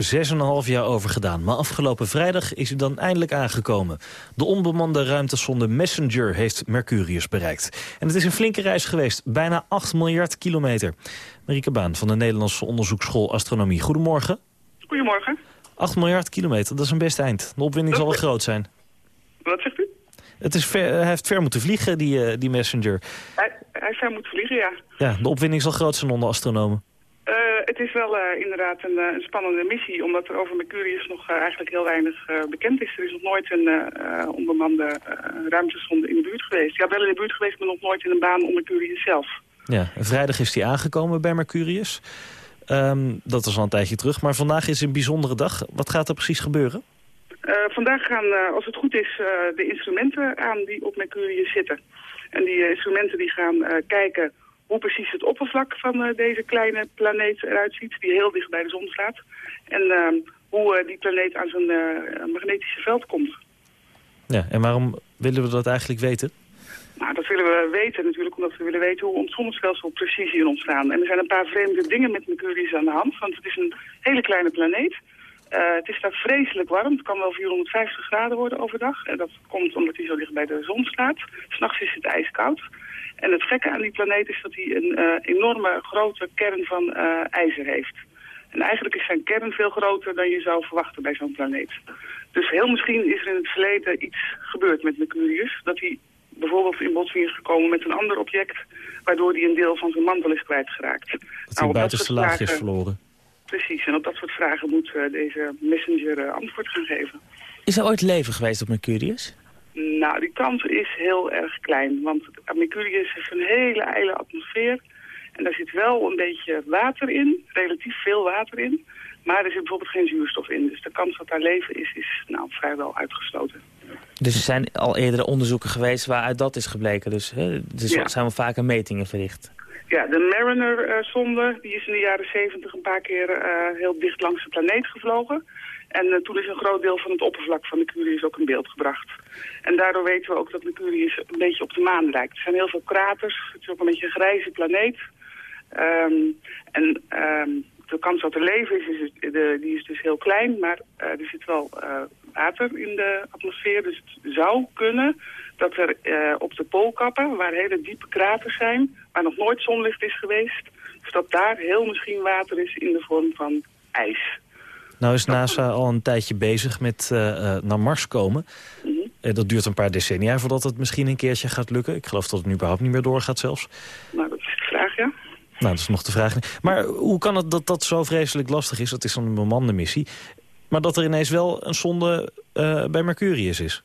6,5 jaar over gedaan, maar afgelopen vrijdag is hij dan eindelijk aangekomen. De onbemande ruimtesonde Messenger heeft Mercurius bereikt. En het is een flinke reis geweest, bijna 8 miljard kilometer. Marieke Baan van de Nederlandse onderzoeksschool Astronomie. Goedemorgen. Goedemorgen. 8 miljard kilometer, dat is een best eind. De opwinding zal wel groot zijn. Wat zegt u? Het is ver, hij heeft ver moeten vliegen, die, uh, die Messenger. Hij, hij heeft ver moeten vliegen, ja. Ja, de opwinding zal groot zijn onder astronomen. Uh, het is wel uh, inderdaad een, een, spannende missie, omdat er over Mercurius nog eigenlijk heel weinig bekend is. Er is nog nooit een onbemande ruimtesonde in de buurt geweest. Ja, wel in de buurt geweest, maar nog nooit in een baan om Mercurius zelf. Ja, vrijdag is hij aangekomen bij Mercurius. Um, dat is al een tijdje terug, maar vandaag is een bijzondere dag. Wat gaat er precies gebeuren? Uh, vandaag gaan, uh, als het goed is, uh, de instrumenten aan die op Mercurius zitten. En die instrumenten die gaan kijken hoe precies het oppervlak van deze kleine planeet eruit ziet, die heel dicht bij de zon staat. En ehm, hoe die planeet aan zijn magnetische veld komt. Ja, en waarom willen we dat eigenlijk weten? Nou, dat willen we weten natuurlijk, omdat we willen weten hoe ons zonnestelsel precies hier ontstaan. En er zijn een paar vreemde dingen met Mercurius aan de hand, want het is een hele kleine planeet. Uh, het is daar vreselijk warm. Het kan wel 450 graden worden overdag. En dat komt omdat hij zo dicht bij de zon staat. S'nachts is het ijskoud. En het gekke aan die planeet is dat hij een uh, enorme grote kern van uh, ijzer heeft. En eigenlijk is zijn kern veel groter dan je zou verwachten bij zo'n planeet. Dus heel misschien is er in het verleden iets gebeurd met Mercurius. Dat hij bijvoorbeeld in botsing is gekomen met een ander object... waardoor hij een deel van zijn mantel is kwijtgeraakt. Dat hij nou, buitenste laagje is verloren. Precies, en op dat soort vragen moet deze messenger antwoord gaan geven. Is er ooit leven geweest op Mercurius? Nou, die kans is heel erg klein. Want Mercurius heeft een hele ijle atmosfeer. En daar zit wel een beetje water in, relatief veel water in. Maar er zit bijvoorbeeld geen zuurstof in. Dus de kans dat daar leven is, is nou, vrijwel uitgesloten. Dus er zijn al eerdere onderzoeken geweest waaruit dat is gebleken. Dus hè, er zijn wel vaker metingen verricht. Ja, de Mariner-zonde die is in de jaren 70 een paar keer uh, heel dicht langs de planeet gevlogen. En uh, toen is een groot deel van het oppervlak van Mercurius ook in beeld gebracht. En daardoor weten we ook dat Mercurius een beetje op de maan lijkt. Er zijn heel veel kraters, het is ook een beetje een grijze planeet. Um, en um, de kans dat er leven is, is de, die is dus heel klein. Maar uh, er zit wel water in de atmosfeer. Dus het zou kunnen dat er uh, op de poolkappen, waar hele diepe kraters zijn... waar nog nooit zonlicht is geweest... dus dat daar heel misschien water is in de vorm van ijs. Nou is NASA al een tijdje bezig met naar Mars komen. Mm -hmm. dat duurt een paar decennia voordat het misschien een keertje gaat lukken. Ik geloof dat het nu überhaupt niet meer doorgaat zelfs. Nou, dat is de vraag, ja. Nou, dat is nog de vraag. Maar hoe kan het dat dat zo vreselijk lastig is? Dat is dan een bemande missie. Maar dat er ineens wel een zonde uh, bij Mercurius is?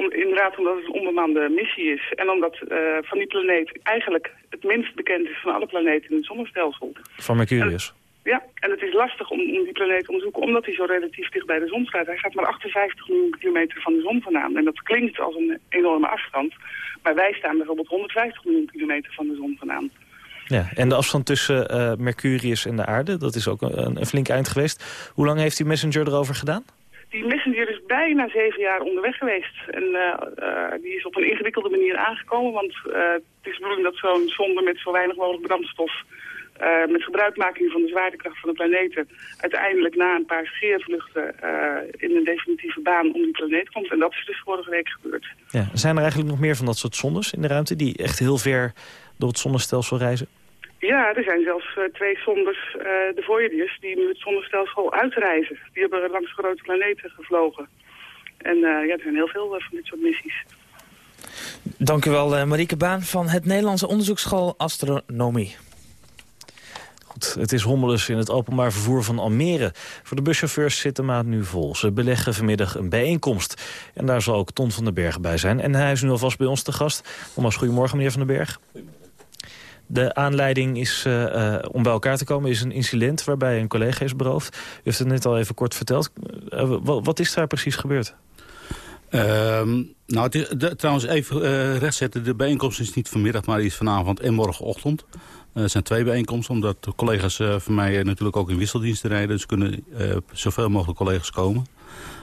Om, inderdaad omdat het een onbemande missie is. En omdat uh, van die planeet eigenlijk het minst bekend is van alle planeten in het zonnestelsel. Van Mercurius? En, ja, en het is lastig om, om die planeet te onderzoeken omdat hij zo relatief dicht bij de zon staat. Hij gaat maar 58 miljoen kilometer van de zon vandaan. En dat klinkt als een enorme afstand. Maar wij staan bijvoorbeeld 150 miljoen kilometer van de zon vandaan. Ja, en de afstand tussen uh, Mercurius en de aarde, dat is ook een, een, flink eind geweest. Hoe lang heeft die Messenger erover gedaan? Die Messenger is bijna zeven jaar onderweg geweest. En uh, uh, die is op een ingewikkelde manier aangekomen. Want het is de bedoeling dat zo'n zonde met zo weinig mogelijk brandstof... met gebruikmaking van de zwaartekracht van de planeten... uiteindelijk na een paar scheervluchten in een definitieve baan om die planeet komt. En dat is dus vorige week gebeurd. Ja, zijn er eigenlijk nog meer van dat soort zondes in de ruimte... die echt heel ver door het zonnestelsel reizen? Ja, er zijn zelfs uh, twee zonders, uh, de Voyagers, die nu het zonnestelsel uitreizen. Die hebben langs grote planeten gevlogen. En uh, ja, er zijn heel veel van dit soort missies. Dank u wel, Marieke Baan van het Nederlandse onderzoeksschool Astronomie. Goed, het is hommeles in het openbaar vervoer van Almere. Voor de buschauffeurs zit de maand nu vol. Ze beleggen vanmiddag een bijeenkomst. En daar zal ook Ton van den Berg bij zijn. En hij is nu alvast bij ons te gast. Thomas, goedemorgen meneer van den Berg. De aanleiding is, uh, uh, om bij elkaar te komen is een incident waarbij een collega is beroofd. U heeft het net al even kort verteld. Uh, wat, is daar precies gebeurd? Um, nou, trouwens even rechtzetten. De bijeenkomst is niet vanmiddag, maar die is vanavond en morgenochtend. Er zijn twee bijeenkomsten, omdat collega's van mij natuurlijk ook in wisseldiensten rijden. Dus kunnen zoveel mogelijk collega's komen.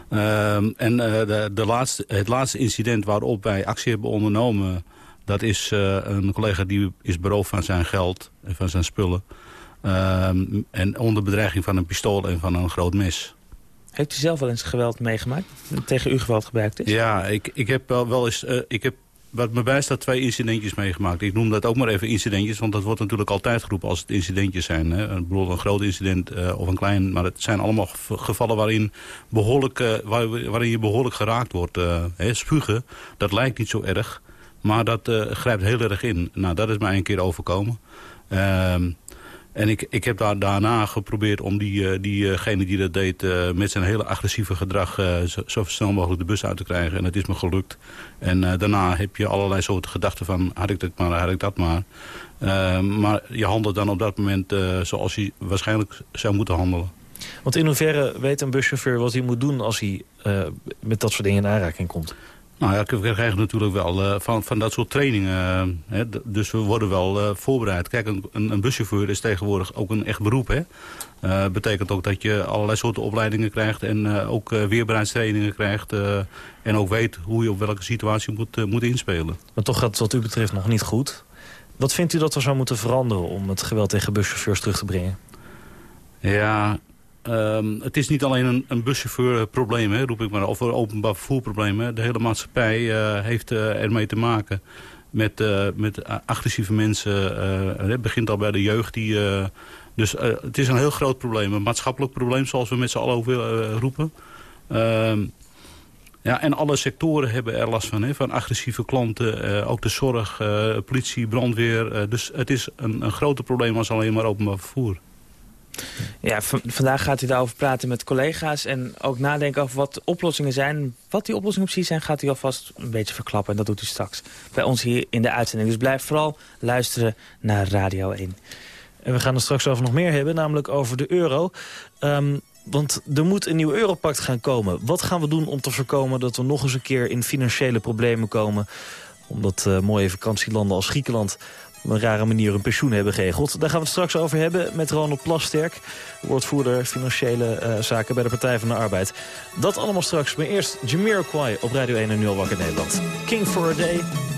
Um, en de, de laatste, het laatste incident waarop wij actie hebben ondernomen dat is uh, een collega die is beroofd van zijn geld en van zijn spullen. Um, en onder bedreiging van een pistool en van een groot mes. Heeft u zelf wel eens geweld meegemaakt? Tegen u geweld gebruikt is? Ja, ik, ik heb wel, wel eens... Uh, ik heb wat me bijstaat twee incidentjes meegemaakt. Ik noem dat ook maar even incidentjes, want dat wordt natuurlijk altijd geroepen als het incidentjes zijn. Hè. Ik bedoel, een groot incident uh, of een klein, maar het zijn allemaal gevallen waarin, behoorlijk, uh, waar, waarin je behoorlijk geraakt wordt. Hè. Spugen, dat lijkt niet zo erg. Maar dat uh, grijpt heel erg in. Nou, dat is mij een keer overkomen. Uh, en ik, ik heb daar, daarna geprobeerd om die, uh, diegene die dat deed... Met zijn hele agressieve gedrag zo, zo, snel mogelijk de bus uit te krijgen. En het is me gelukt. En daarna heb je allerlei soorten gedachten van... had ik dit maar, had ik dat maar. Ehm, maar je handelt dan op dat moment zoals je waarschijnlijk zou moeten handelen. Want in hoeverre weet een buschauffeur wat hij moet doen... als hij met dat soort dingen in aanraking komt? Nou ja, we krijgen natuurlijk wel uh, van, van dat soort trainingen. Uh, hè, dus we worden wel uh, voorbereid. Kijk, een, een, buschauffeur is tegenwoordig ook een echt beroep. Hè? betekent ook dat je allerlei soorten opleidingen krijgt. En ook weerbaarheidstrainingen krijgt. en ook weet hoe je op welke situatie moet, moet inspelen. Maar toch gaat het wat u betreft nog niet goed. Wat vindt u dat er zou moeten veranderen om het geweld tegen buschauffeurs terug te brengen? Ja, Um, het is niet alleen een, een buschauffeurprobleem, hè, roep ik maar, of een openbaar vervoerprobleem. Hè. De hele maatschappij uh, heeft uh, ermee te maken met, met agressieve mensen. het begint al bij de jeugd. Die, dus het is een heel groot probleem, een maatschappelijk probleem, zoals we met z'n allen over roepen. Um, ja, en alle sectoren hebben er last van, hè, van agressieve klanten, ook de zorg, politie, brandweer. dus het is een, een groter probleem als alleen maar openbaar vervoer. Ja, vandaag gaat hij daarover praten met collega's en ook nadenken over wat de oplossingen zijn. Wat die oplossingen precies zijn, gaat hij alvast een beetje verklappen. En dat doet hij straks bij ons hier in de uitzending. Dus blijf vooral luisteren naar Radio 1. En we gaan het straks over nog meer hebben, namelijk over de euro. Um, want er moet een nieuw europact gaan komen. Wat gaan we doen om te voorkomen dat we nog eens een keer in financiële problemen komen? Omdat uh, mooie vakantielanden als Griekenland op een rare manier een pensioen hebben geregeld. Daar gaan we het straks over hebben met Ronald Plasterk, woordvoerder financiële uh, zaken bij de Partij van de Arbeid. Dat allemaal straks, maar eerst Jamiroquai op Radio 1 en nu al wakker Nederland. King for a Day.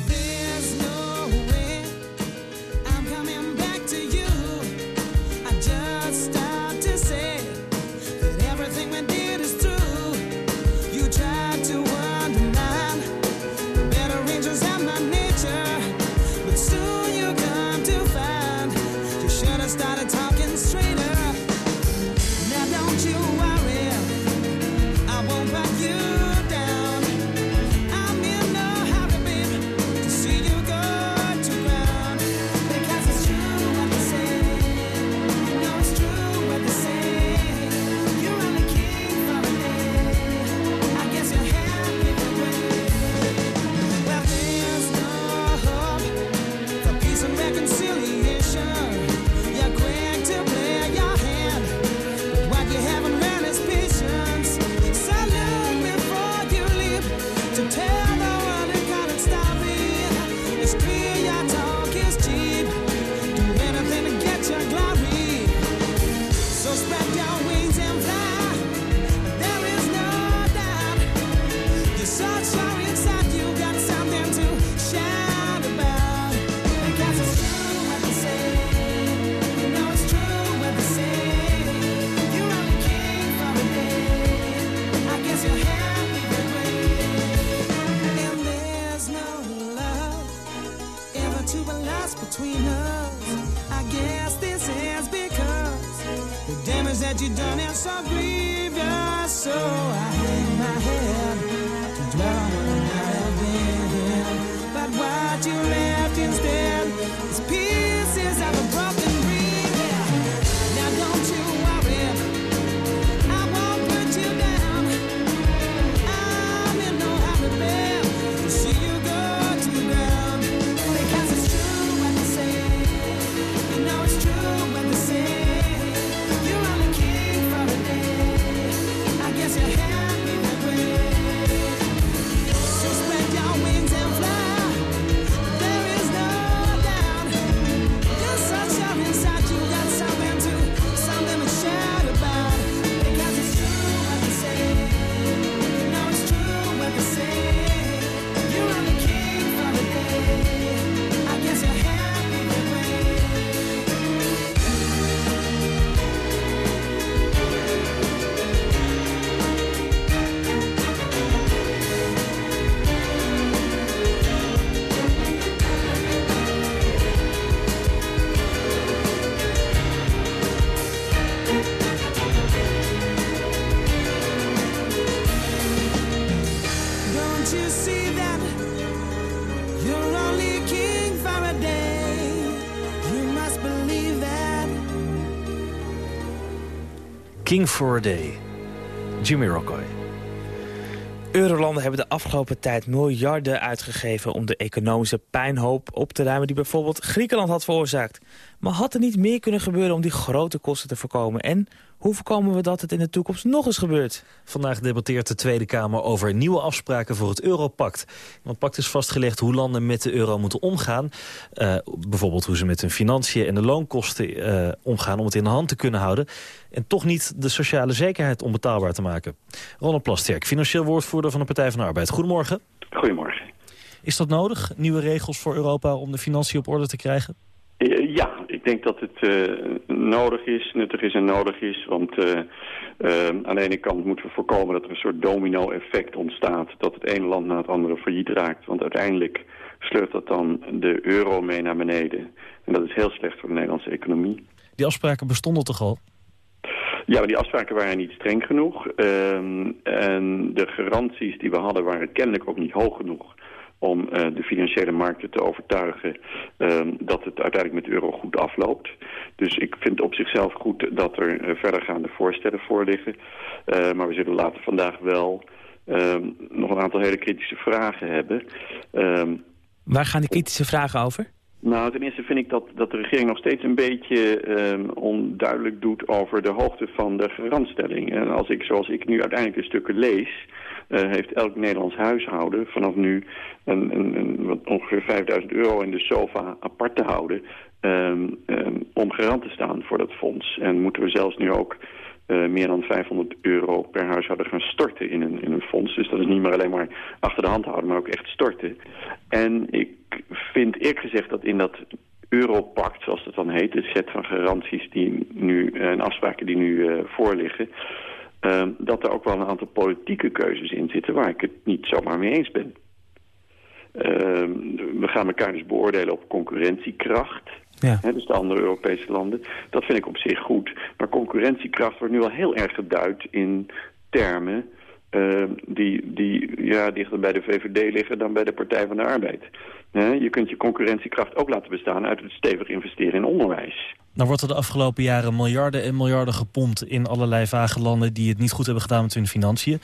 For a Day. Jimmy Rockoy. Eurolanden hebben de afgelopen tijd miljarden uitgegeven... om de economische pijnhoop op te ruimen die bijvoorbeeld Griekenland had veroorzaakt. Maar had er niet meer kunnen gebeuren om die grote kosten te voorkomen? En hoe voorkomen we dat het in de toekomst nog eens gebeurt? Vandaag debatteert de Tweede Kamer over nieuwe afspraken voor het Europact. In het pact is vastgelegd hoe landen met de euro moeten omgaan. Uh, bijvoorbeeld hoe ze met hun financiën en de loonkosten uh, omgaan... om het in de hand te kunnen houden. En toch niet de sociale zekerheid onbetaalbaar te maken. Ronald Plasterk, financieel woordvoerder van de Partij van de Arbeid. Goedemorgen. Goedemorgen. Is dat nodig, nieuwe regels voor Europa om de financiën op orde te krijgen? Eh, ja, ik denk dat het uh, nodig is, nuttig is en nodig is. Want uh, uh, aan de ene kant moeten we voorkomen dat er een soort domino-effect ontstaat. Dat het ene land na het andere failliet raakt. Want uiteindelijk sleurt dat dan de euro mee naar beneden. En dat is heel slecht voor de Nederlandse economie. Die afspraken bestonden toch al? Ja, maar die afspraken waren niet streng genoeg. Ehm, en de garanties die we hadden waren kennelijk ook niet hoog genoeg om eh, de financiële markten te overtuigen ehm, dat het uiteindelijk met de euro goed afloopt. Dus ik vind op zichzelf goed dat er uh, verdergaande voorstellen voor liggen. Uh, maar we zullen later vandaag wel ehm, nog een aantal hele kritische vragen hebben. Waar gaan die kritische vragen over? Nou, ten eerste vind ik dat, dat de regering nog steeds een beetje um, onduidelijk doet over de hoogte van de garantstelling. En als ik, zoals ik nu uiteindelijk de stukken lees, uh, heeft elk Nederlands huishouden vanaf nu een, een, een, ongeveer 5000 euro in de sofa apart te houden um, um, om garant te staan voor dat fonds. En moeten we zelfs nu ook uh, meer dan 500 euro per huishouden gaan storten in een, in een fonds. Dus dat is niet meer alleen maar achter de hand houden, maar ook echt storten. En ik vind eerlijk gezegd dat in dat Europact, zoals het dan heet, het set van garanties die nu, en afspraken die nu uh, voorliggen, dat er ook wel een aantal politieke keuzes in zitten waar ik het niet zomaar mee eens ben. We gaan elkaar dus beoordelen op concurrentiekracht. Ja. Dus de andere Europese landen. Dat vind ik op zich goed. Maar concurrentiekracht wordt nu al heel erg geduid in termen uh, die, die ja, dichter bij de VVD liggen dan bij de Partij van de Arbeid. He, je kunt je concurrentiekracht ook laten bestaan uit het stevig investeren in onderwijs. Dan wordt er de afgelopen jaren miljarden en miljarden gepompt in allerlei vage landen die het niet goed hebben gedaan met hun financiën.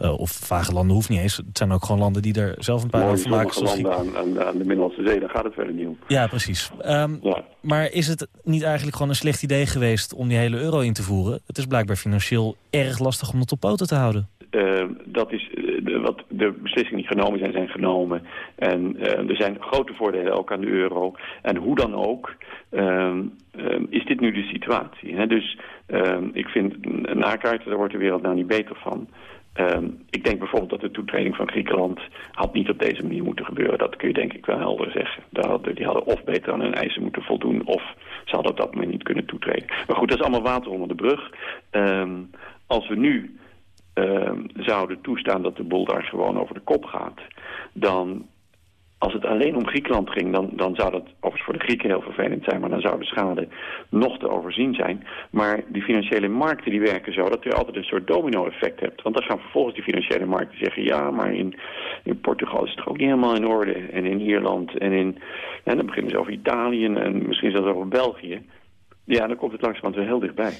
Uh, of vage landen hoeft niet eens. Het zijn ook gewoon landen die er zelf een paar over maken. Sommige landen aan, aan, aan, de Middellandse Zee, daar gaat het verder niet om. Ja, precies. Um, ja. Maar is het niet eigenlijk gewoon een slecht idee geweest om die hele euro in te voeren? Het is blijkbaar financieel erg lastig om het op poten te houden. Uh, dat is de, wat de beslissingen die genomen zijn, zijn genomen. En uh, er zijn grote voordelen ook aan de euro. En hoe dan ook, uh, is dit nu de situatie. Hè? Dus ik vind nakaarten, daar wordt de wereld nou niet beter van. Ik denk bijvoorbeeld dat de toetreding van Griekenland had niet op deze manier moeten gebeuren. Dat kun je denk ik wel helder zeggen. Daar hadden, die hadden of beter aan hun eisen moeten voldoen of ze hadden op dat moment niet kunnen toetreden. Maar goed, dat is allemaal water onder de brug. Als we nu zouden toestaan dat de boel daar gewoon over de kop gaat... dan als het alleen om Griekenland ging, dan, dan zou dat overigens voor de Grieken heel vervelend zijn, maar dan zou de schade nog te overzien zijn. Maar die financiële markten die werken zo dat je altijd een soort domino-effect hebt. Want dan gaan vervolgens die financiële markten zeggen, ja, maar in, in Portugal is het ook niet helemaal in orde. En in Ierland en in, en dan beginnen ze over Italië en misschien zelfs over België. Ja, dan komt het langzamerhand weer heel dichtbij.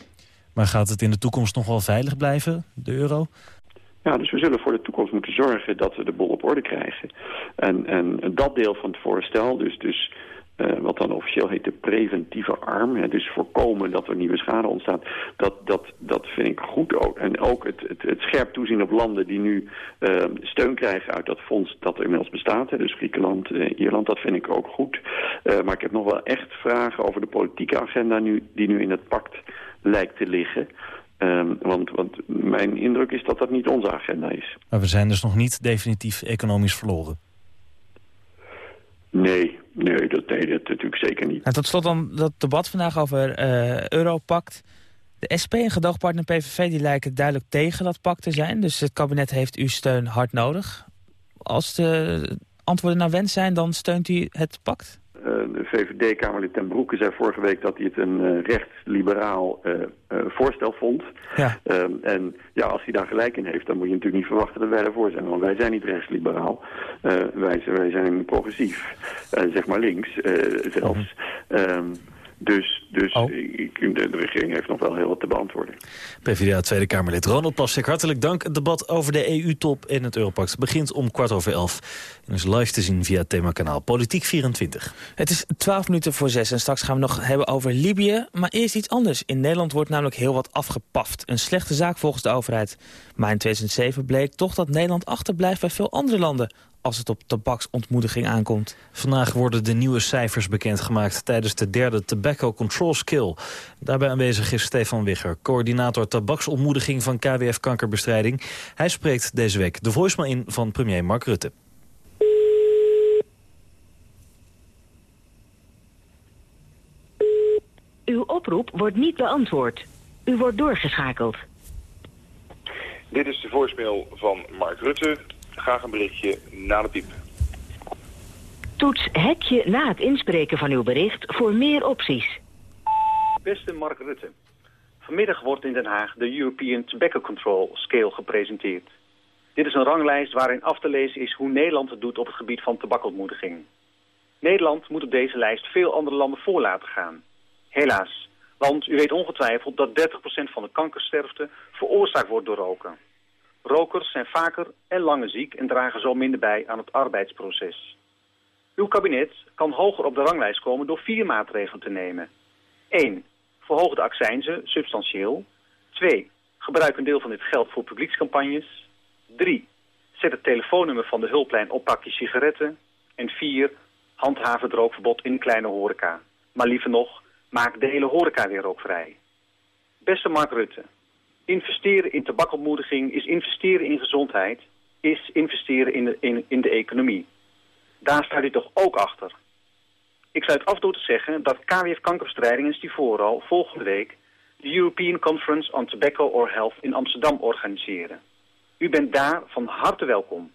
Maar gaat het in de toekomst nog wel veilig blijven, de euro? Ja, dus we zullen voor de toekomst moeten zorgen dat we de bol op orde krijgen. En, en dat deel van het voorstel, dus, dus uh, wat dan officieel heet de preventieve arm, hè, dus voorkomen dat er nieuwe schade ontstaat, dat, dat, dat vind ik goed ook. En ook het, het, het scherp toezien op landen die nu uh, steun krijgen uit dat fonds dat er inmiddels bestaat, hè, dus Griekenland, uh, Ierland, dat vind ik ook goed. maar ik heb nog wel echt vragen over de politieke agenda nu, die nu in het pact lijkt te liggen. Um, want, want mijn indruk is dat dat niet onze agenda is. Maar we zijn dus nog niet definitief economisch verloren? Nee, nee, dat, nee, dat natuurlijk zeker niet. En tot slot dan dat debat vandaag over uh, Europact. De SP en gedoogpartner PVV die lijken duidelijk tegen dat pact te zijn. Dus het kabinet heeft uw steun hard nodig. Als de antwoorden naar wens zijn, dan steunt u het pact? Uh, de VVD-Kamerlid ten Broeke zei vorige week dat hij het een uh, rechtsliberaal uh, voorstel vond. Ja. Um, en ja, als hij daar gelijk in heeft, dan moet je natuurlijk niet verwachten dat wij ervoor zijn. Want wij zijn niet rechtsliberaal. wij, wij zijn progressief, zeg maar links zelfs. Mm -hmm. um, dus, dus oh. ik, de, de, regering heeft nog wel heel wat te beantwoorden. PvdA Tweede Kamerlid Ronald Plassek, hartelijk dank. Het debat over de EU-top en het Europact begint om kwart over elf. En is live te zien via het themakanaal Politiek 24. Het is twaalf minuten voor zes en straks gaan we nog hebben over Libië. Maar eerst iets anders. In Nederland wordt namelijk heel wat afgepaft. Een slechte zaak volgens de overheid. Maar in 2007 bleek toch dat Nederland achterblijft bij veel andere landen als het op tabaksontmoediging aankomt. Vandaag worden de nieuwe cijfers bekendgemaakt tijdens de derde Tobacco Control Skill. Daarbij aanwezig is Stefan Wigger, coördinator tabaksontmoediging van KWF Kankerbestrijding. Hij spreekt deze week de voicemail in van premier Mark Rutte. Uw oproep wordt niet beantwoord. U wordt doorgeschakeld. Dit is de voicemail van Mark Rutte. Graag een berichtje na de piep. Toets hekje na het inspreken van uw bericht voor meer opties. Beste Mark Rutte. Vanmiddag wordt in Den Haag de European Tobacco Control Scale gepresenteerd. Dit is een ranglijst waarin af te lezen is hoe Nederland het doet op het gebied van tabakontmoediging. Nederland moet op deze lijst veel andere landen voor laten gaan. Helaas, want u weet ongetwijfeld dat 30% van de kankersterfte veroorzaakt wordt door roken. Rokers zijn vaker en langer ziek en dragen zo minder bij aan het arbeidsproces. Uw kabinet kan hoger op de ranglijst komen door vier maatregelen te nemen. 1. Verhoog de accijnzen substantieel. 2. Gebruik een deel van dit geld voor publiekscampagnes. 3. Zet het telefoonnummer van de hulplijn op pakje sigaretten. En 4. Handhaaf het rookverbod in kleine horeca. Maar liever nog, maak de hele horeca weer rookvrij. Beste Mark Rutte, investeren in tabakontmoediging is investeren in gezondheid, is investeren in de, in, in de economie. Daar staat u toch ook achter? Ik sluit af door te zeggen dat KWF Kankerbestrijding en Stivoral volgende week de European Conference on Tobacco or Health in Amsterdam organiseren. U bent daar van harte welkom.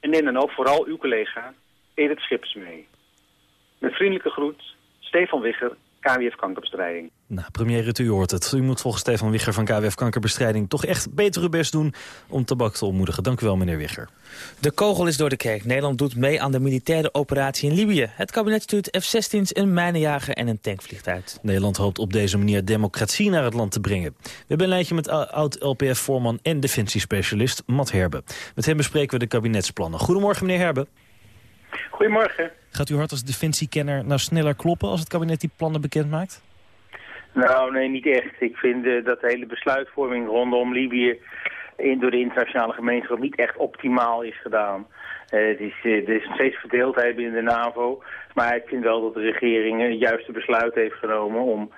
En neem dan ook vooral uw collega Edith Schippers mee. Met vriendelijke groet, Stefan Wigger, KWF Kankerbestrijding. Nou, premier Rutte, u hoort het. U moet volgens Stefan Wigger van KWF Kankerbestrijding... toch echt beter uw best doen om tabak te ontmoedigen. Dank u wel, meneer Wigger. De kogel is door de kerk. Nederland doet mee aan de militaire operatie in Libië. Het kabinet stuurt F-16's, een mijnenjager en een tankvliegtuig. Nederland hoopt op deze manier democratie naar het land te brengen. We hebben een lijntje met oud-LPF-voorman en defensiespecialist Matt Herbe. Met hem bespreken we de kabinetsplannen. Goedemorgen, meneer Herbe. Goedemorgen. Gaat uw hart als defensiekenner nou sneller kloppen als het kabinet die plannen bekend maakt? Nou, nee, niet echt. Ik vind uh, dat de hele besluitvorming rondom Libië in, door de internationale gemeenschap niet echt optimaal is gedaan. Uh, het is, uh, er is nog steeds verdeeldheid binnen de NAVO. Maar ik vind wel dat de regering het juiste besluit heeft genomen om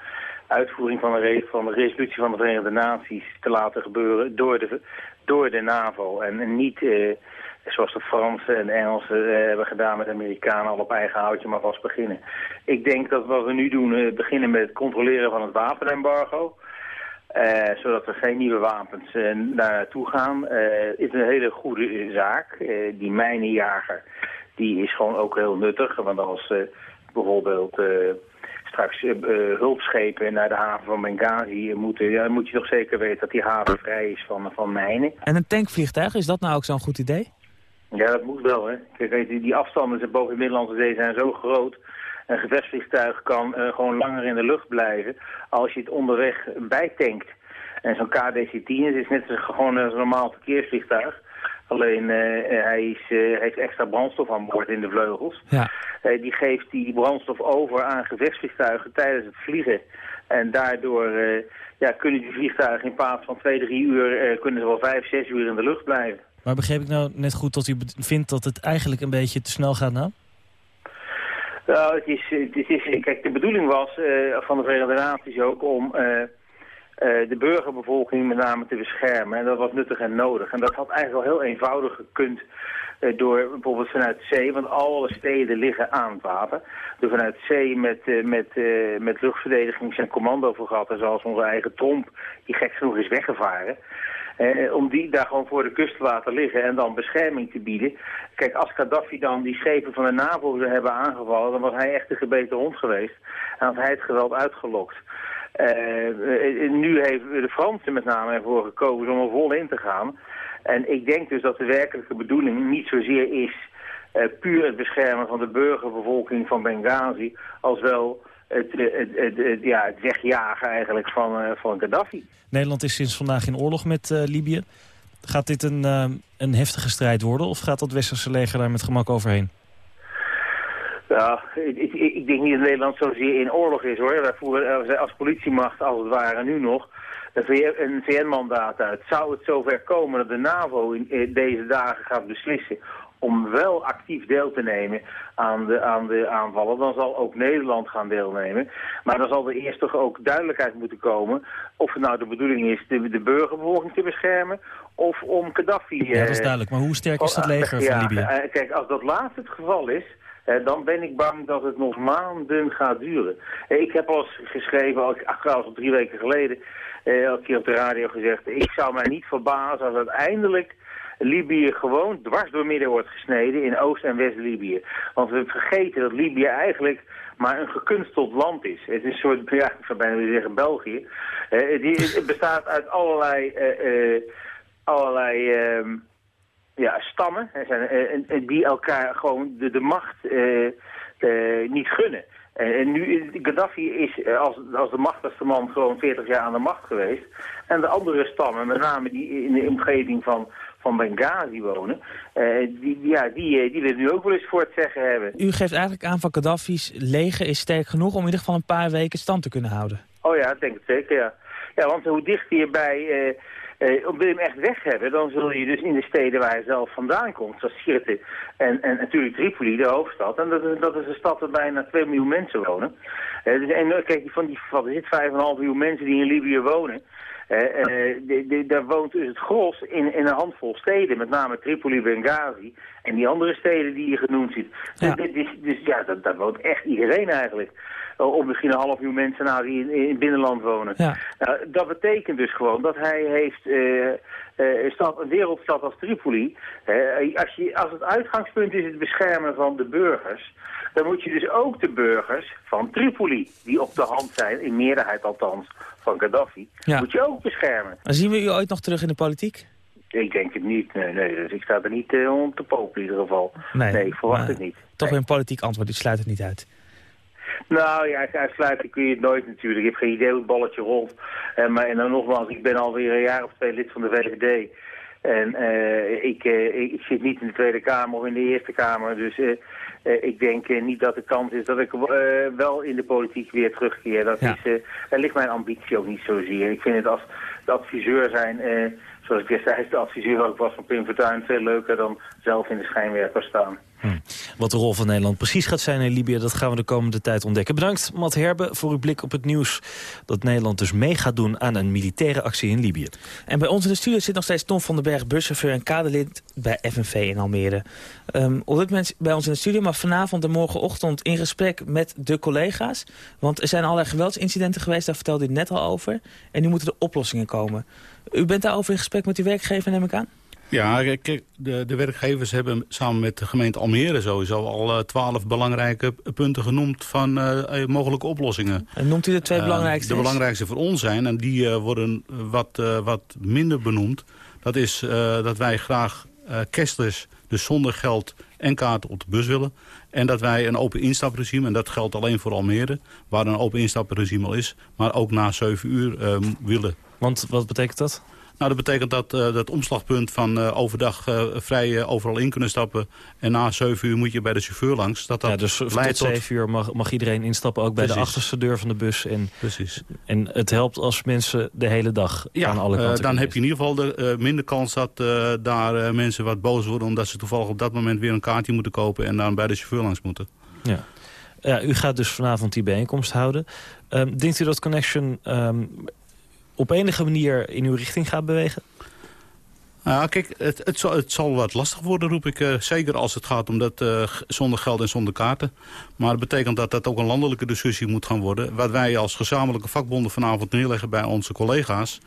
uitvoering van de, van de resolutie van de Verenigde Naties te laten gebeuren door de, door de NAVO. En, en niet zoals de Fransen en Engelsen eh, hebben gedaan met de Amerikanen, al op eigen houtje maar vast beginnen. Ik denk dat wat we nu doen, uh, beginnen met het controleren van het wapenembargo. Uh, zodat er geen nieuwe wapens uh, naartoe gaan, is een hele goede zaak. die mijnenjager, die is gewoon ook heel nuttig. Want als bijvoorbeeld straks hulpschepen naar de haven van Benghazi moeten, dan moet je toch zeker weten dat die haven vrij is van, van mijnen. En een tankvliegtuig, is dat nou ook zo'n goed idee? Ja, dat moet wel. Hè. Kijk, die afstanden boven de Middellandse Zee zijn zo groot. Een gevechtsvliegtuig kan uh, gewoon langer in de lucht blijven als je het onderweg bijtankt. En zo'n KDC-10 is net gewoon een normaal verkeersvliegtuig. Alleen uh, hij is, uh, heeft extra brandstof aan boord in de vleugels. Ja. die geeft die brandstof over aan gevechtsvliegtuigen tijdens het vliegen. En daardoor ja, kunnen die vliegtuigen in plaats van twee, drie uur... kunnen ze wel vijf, zes uur in de lucht blijven. Maar begreep ik nou net goed dat u vindt dat het eigenlijk een beetje te snel gaat nou? Nou, het is, het is, kijk, de bedoeling was uh, van de Verenigde Naties ook om uh, uh, de burgerbevolking met name te beschermen. En dat was nuttig en nodig. En dat had eigenlijk wel heel eenvoudig gekund door bijvoorbeeld vanuit zee, want alle steden liggen aan het water. Door vanuit zee met, met, met luchtverdedigings- en commandovergatten, zoals onze eigen Tromp, die gek genoeg is weggevaren. Eh, om die daar gewoon voor de kust te laten liggen en dan bescherming te bieden. Kijk, als Gaddafi dan die schepen van de NAVO zou hebben aangevallen, dan was hij echt een gebeten hond geweest. En had hij het geweld uitgelokt. Uh, nu hebben de Fransen met name ervoor gekozen om er vol in te gaan. En ik denk dus dat de werkelijke bedoeling niet zozeer is uh, puur het beschermen van de burgerbevolking van Benghazi, als wel het, het, het, ja, het wegjagen eigenlijk van, uh, van Gaddafi. Nederland is sinds vandaag in oorlog met uh, Libië. Gaat dit een, een heftige strijd worden of gaat dat westerse leger daar met gemak overheen? Ja, ik, ik, ik denk niet dat Nederland zozeer in oorlog is hoor. Wij voeren als politiemacht als het ware nu nog een VN-mandaat uit. Zou het zover komen dat de NAVO in deze dagen gaat beslissen om wel actief deel te nemen aan de, aan de aanvallen, dan zal ook Nederland gaan deelnemen. Maar dan zal er eerst toch ook duidelijkheid moeten komen of het nou de bedoeling is de, de burgerbevolking te beschermen of om Gaddafi... Ja, dat is eh, duidelijk. Maar hoe sterk is dat leger van Libië? Eh, kijk, als dat laatste het geval is, dan ben ik bang dat het nog maanden gaat duren. Ik heb al geschreven, al, trouwens drie weken geleden, eh, elke keer op de radio gezegd... ik zou mij niet verbazen als uiteindelijk Libië gewoon dwars door midden wordt gesneden in Oost- en West-Libië. Want we vergeten dat Libië eigenlijk maar een gekunsteld land is. Het is een soort, ja, ik zou bijna willen zeggen België. Die, het bestaat uit allerlei, uh, allerlei ehm, ja, stammen zijn, die elkaar gewoon de, de macht niet gunnen. En, nu, Gaddafi is als, als de machtigste man gewoon 40 jaar aan de macht geweest. En de andere stammen, met name die in de omgeving van, van Benghazi wonen, die, ja, die, die willen nu ook wel eens voor het zeggen hebben. U geeft eigenlijk aan van Gaddafi's leger is sterk genoeg om in ieder geval een paar weken stand te kunnen houden. Oh ja, ik denk het zeker, ja. Ja, want hoe dicht hierbij... Uh, uh, wil je hem echt weg hebben, dan zul je dus in de steden waar hij zelf vandaan komt, zoals Sirte en, en natuurlijk Tripoli, de hoofdstad. En dat is, dat is een stad waar bijna 2 miljoen mensen wonen. Uh, dus, en kijk, van die wat is het, 5,5 miljoen mensen die in Libië wonen, uh, daar woont dus het gros in, in een handvol steden, met name Tripoli, Benghazi en die andere steden die je genoemd ziet. Ja. Dus, dus, dus ja, daar woont echt iedereen eigenlijk. Oh, of misschien een half miljoen mensen nou, die in, in het binnenland wonen. Ja. Nou, dat betekent dus gewoon dat hij heeft uh, een, stad, een wereldstad als Tripoli. als, je, als het uitgangspunt is het beschermen van de burgers, dan moet je dus ook de burgers van Tripoli, die op de hand zijn, in meerderheid althans, van Gaddafi, moet je ook beschermen. En zien we u ooit nog terug in de politiek? Ik denk het niet, nee, nee. Dus ik sta er niet uh, om te popen in ieder geval. Nee, nee ik verwacht het niet. Toch nee. een politiek antwoord, u sluit het niet uit. Nou ja, uitsluitend kun je het nooit natuurlijk. Ik heb geen idee hoe het balletje rolt. Uh, maar en dan nogmaals, ik ben alweer een jaar of twee lid van de VVD. En uh, ik, uh, ik, zit niet in de Tweede Kamer of in de Eerste Kamer. Dus ik denk niet dat de kans is dat ik wel in de politiek weer terugkeer. Dat ja. is, daar ligt mijn ambitie ook niet zozeer. Ik vind het als de adviseur zijn zoals ik destijds de adviseur ook was van Pim Fortuyn... veel leuker dan zelf in de schijnwerper staan. Hm. Wat de rol van Nederland precies gaat zijn in Libië... dat gaan we de komende tijd ontdekken. Bedankt, Matt Herbe, voor uw blik op het nieuws... dat Nederland dus mee gaat doen aan een militaire actie in Libië. En bij ons in de studio zit nog steeds Tom van den Berg... buschauffeur en kaderlid bij FNV in Almere. Um, op dit moment bij ons in de studio... maar vanavond en morgenochtend in gesprek met de collega's. Want er zijn allerlei geweldsincidenten geweest... daar vertelde u het net al over. En nu moeten er oplossingen komen. U bent daarover in gesprek met uw werkgever, neem ik aan? Ja, kijk, de, de werkgevers hebben samen met de gemeente Almere sowieso al twaalf belangrijke punten genoemd van uh, mogelijke oplossingen. En noemt u de twee belangrijkste? Uh, de belangrijkste voor ons zijn, en die uh, worden wat, wat minder benoemd. Dat is dat wij graag cashless, dus zonder geld en kaarten op de bus willen. En dat wij een open instapregime, en dat geldt alleen voor Almere... waar een open instapregime al is, maar ook na 7 uur willen. Want wat betekent dat? Nou, dat betekent dat uh, dat omslagpunt van uh, overdag uh, vrij overal in kunnen stappen. En na 7 uur moet je bij de chauffeur langs. Dat dat ja, dus tot 7 uur mag, mag iedereen instappen, ook bij Precies. de achterste deur van de bus. En, Precies. En het helpt als mensen de hele dag ja, aan alle kanten dan heb je in ieder geval de, minder kans dat daar mensen wat boos worden... omdat ze toevallig op dat moment weer een kaartje moeten kopen... en dan bij de chauffeur langs moeten. Ja. Ja, u gaat dus vanavond die bijeenkomst houden. Um, denkt u dat Connection um, op enige manier in uw richting gaat bewegen? Ja, kijk, het, het, zal, het zal wat lastig worden, roep ik. Uh, zeker als het gaat om dat uh, zonder geld en zonder kaarten. Maar het betekent dat dat ook een landelijke discussie moet gaan worden. Wat wij als gezamenlijke vakbonden vanavond neerleggen bij onze collega's...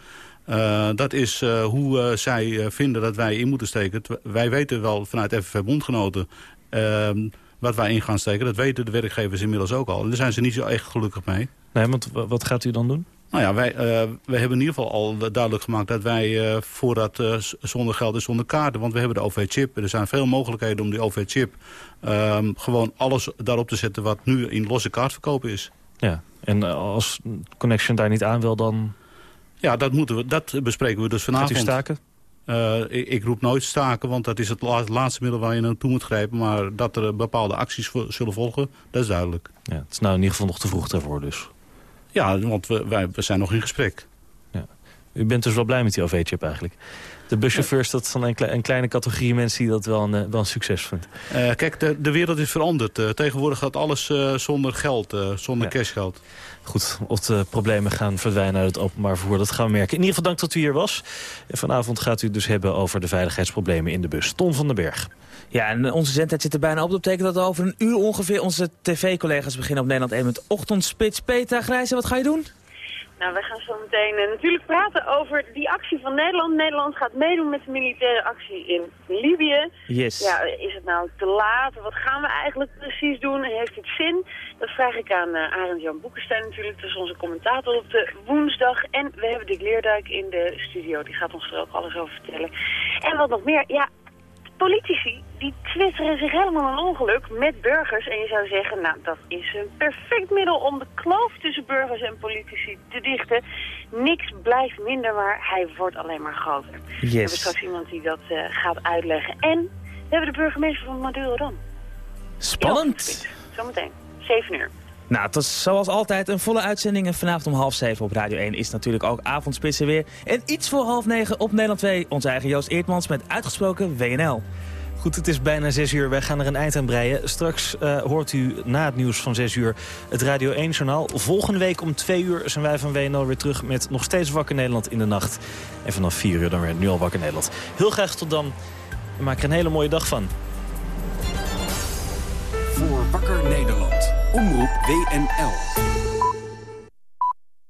Uh, dat is hoe zij vinden dat wij in moeten steken. Wij weten wel vanuit FNV Bondgenoten ehm, wat wij in gaan steken. Dat weten de werkgevers inmiddels ook al. En daar zijn ze niet zo echt gelukkig mee. Nee, want wat gaat u dan doen? Nou ja, wij, uh, wij hebben in ieder geval al duidelijk gemaakt dat wij uh, voor dat uh, zonder geld en zonder kaarten, want we hebben de OV-chip. Er zijn veel mogelijkheden om die OV-chip um, gewoon alles daarop te zetten wat nu in losse kaartverkopen is. Ja, en als Connection daar niet aan wil, dan... Ja, dat, moeten we, dat bespreken we dus vanavond. Gaat u staken? Ik, ik, roep nooit staken, want dat is het laatste middel waar je naartoe moet grijpen. Maar dat er bepaalde acties zullen volgen, dat is duidelijk. Ja, het is nou in ieder geval nog te vroeg daarvoor dus. Ja, want we, wij, we zijn nog in gesprek. Ja. U bent dus wel blij met die OV-chip eigenlijk? De buschauffeurs, dat is een, een, kleine categorie mensen die dat wel een, eh, wel een succes vindt. Uh, kijk, de, de wereld is veranderd. Uh, tegenwoordig gaat alles uh, zonder geld, zonder ja. cashgeld. Goed, of de problemen gaan verdwijnen uit het openbaar vervoer, dat gaan we merken. In ieder geval dank dat u hier was. En vanavond gaat u dus hebben over de veiligheidsproblemen in de bus. Ton van den Berg. Ja, en onze zendtijd zit er bijna op. Dat betekent dat over een uur ongeveer onze tv-collega's beginnen op Nederland 1 met Ochtendspits. Petra Grijze, wat ga je doen? Nou, wij gaan zo meteen uh, natuurlijk praten over die actie van Nederland. Nederland gaat meedoen met de militaire actie in Libië. Yes. Ja, is het nou te laat? Wat gaan we eigenlijk precies doen? Heeft het zin? Dat vraag ik aan uh, Arend-Jan Boekenstein natuurlijk. Dat is onze commentator op de woensdag. En we hebben Dick Leerdijk in de studio. Die gaat ons er ook alles over vertellen. En wat nog meer, ja, Politici die twitteren zich helemaal een ongeluk met burgers. En je zou zeggen, nou, dat is een perfect middel om de kloof tussen burgers en politici te dichten. Niks blijft minder waar, hij wordt alleen maar groter. We hebben straks iemand die dat uh, gaat uitleggen. En we hebben de burgemeester van Madurodam. Spannend. Zometeen, 7 uur. Nou, het is zoals altijd een volle uitzending. En vanavond om half zeven op Radio 1 is natuurlijk ook avondspitsen weer. En iets voor half negen op Nederland 2. Onze eigen Joost Eertmans met uitgesproken WNL. Goed, het is bijna 6 uur. Wij gaan er een eind aan breien. Straks uh, hoort u na het nieuws van 6 uur het Radio 1-journaal. Volgende week om 2 uur zijn wij van WNL weer terug met nog steeds Wakker Nederland in de nacht. En vanaf 4 uur dan weer nu al Wakker Nederland. Heel graag tot dan. En maak er een hele mooie dag van. Voor Wakker Nederland. Omroep WNL.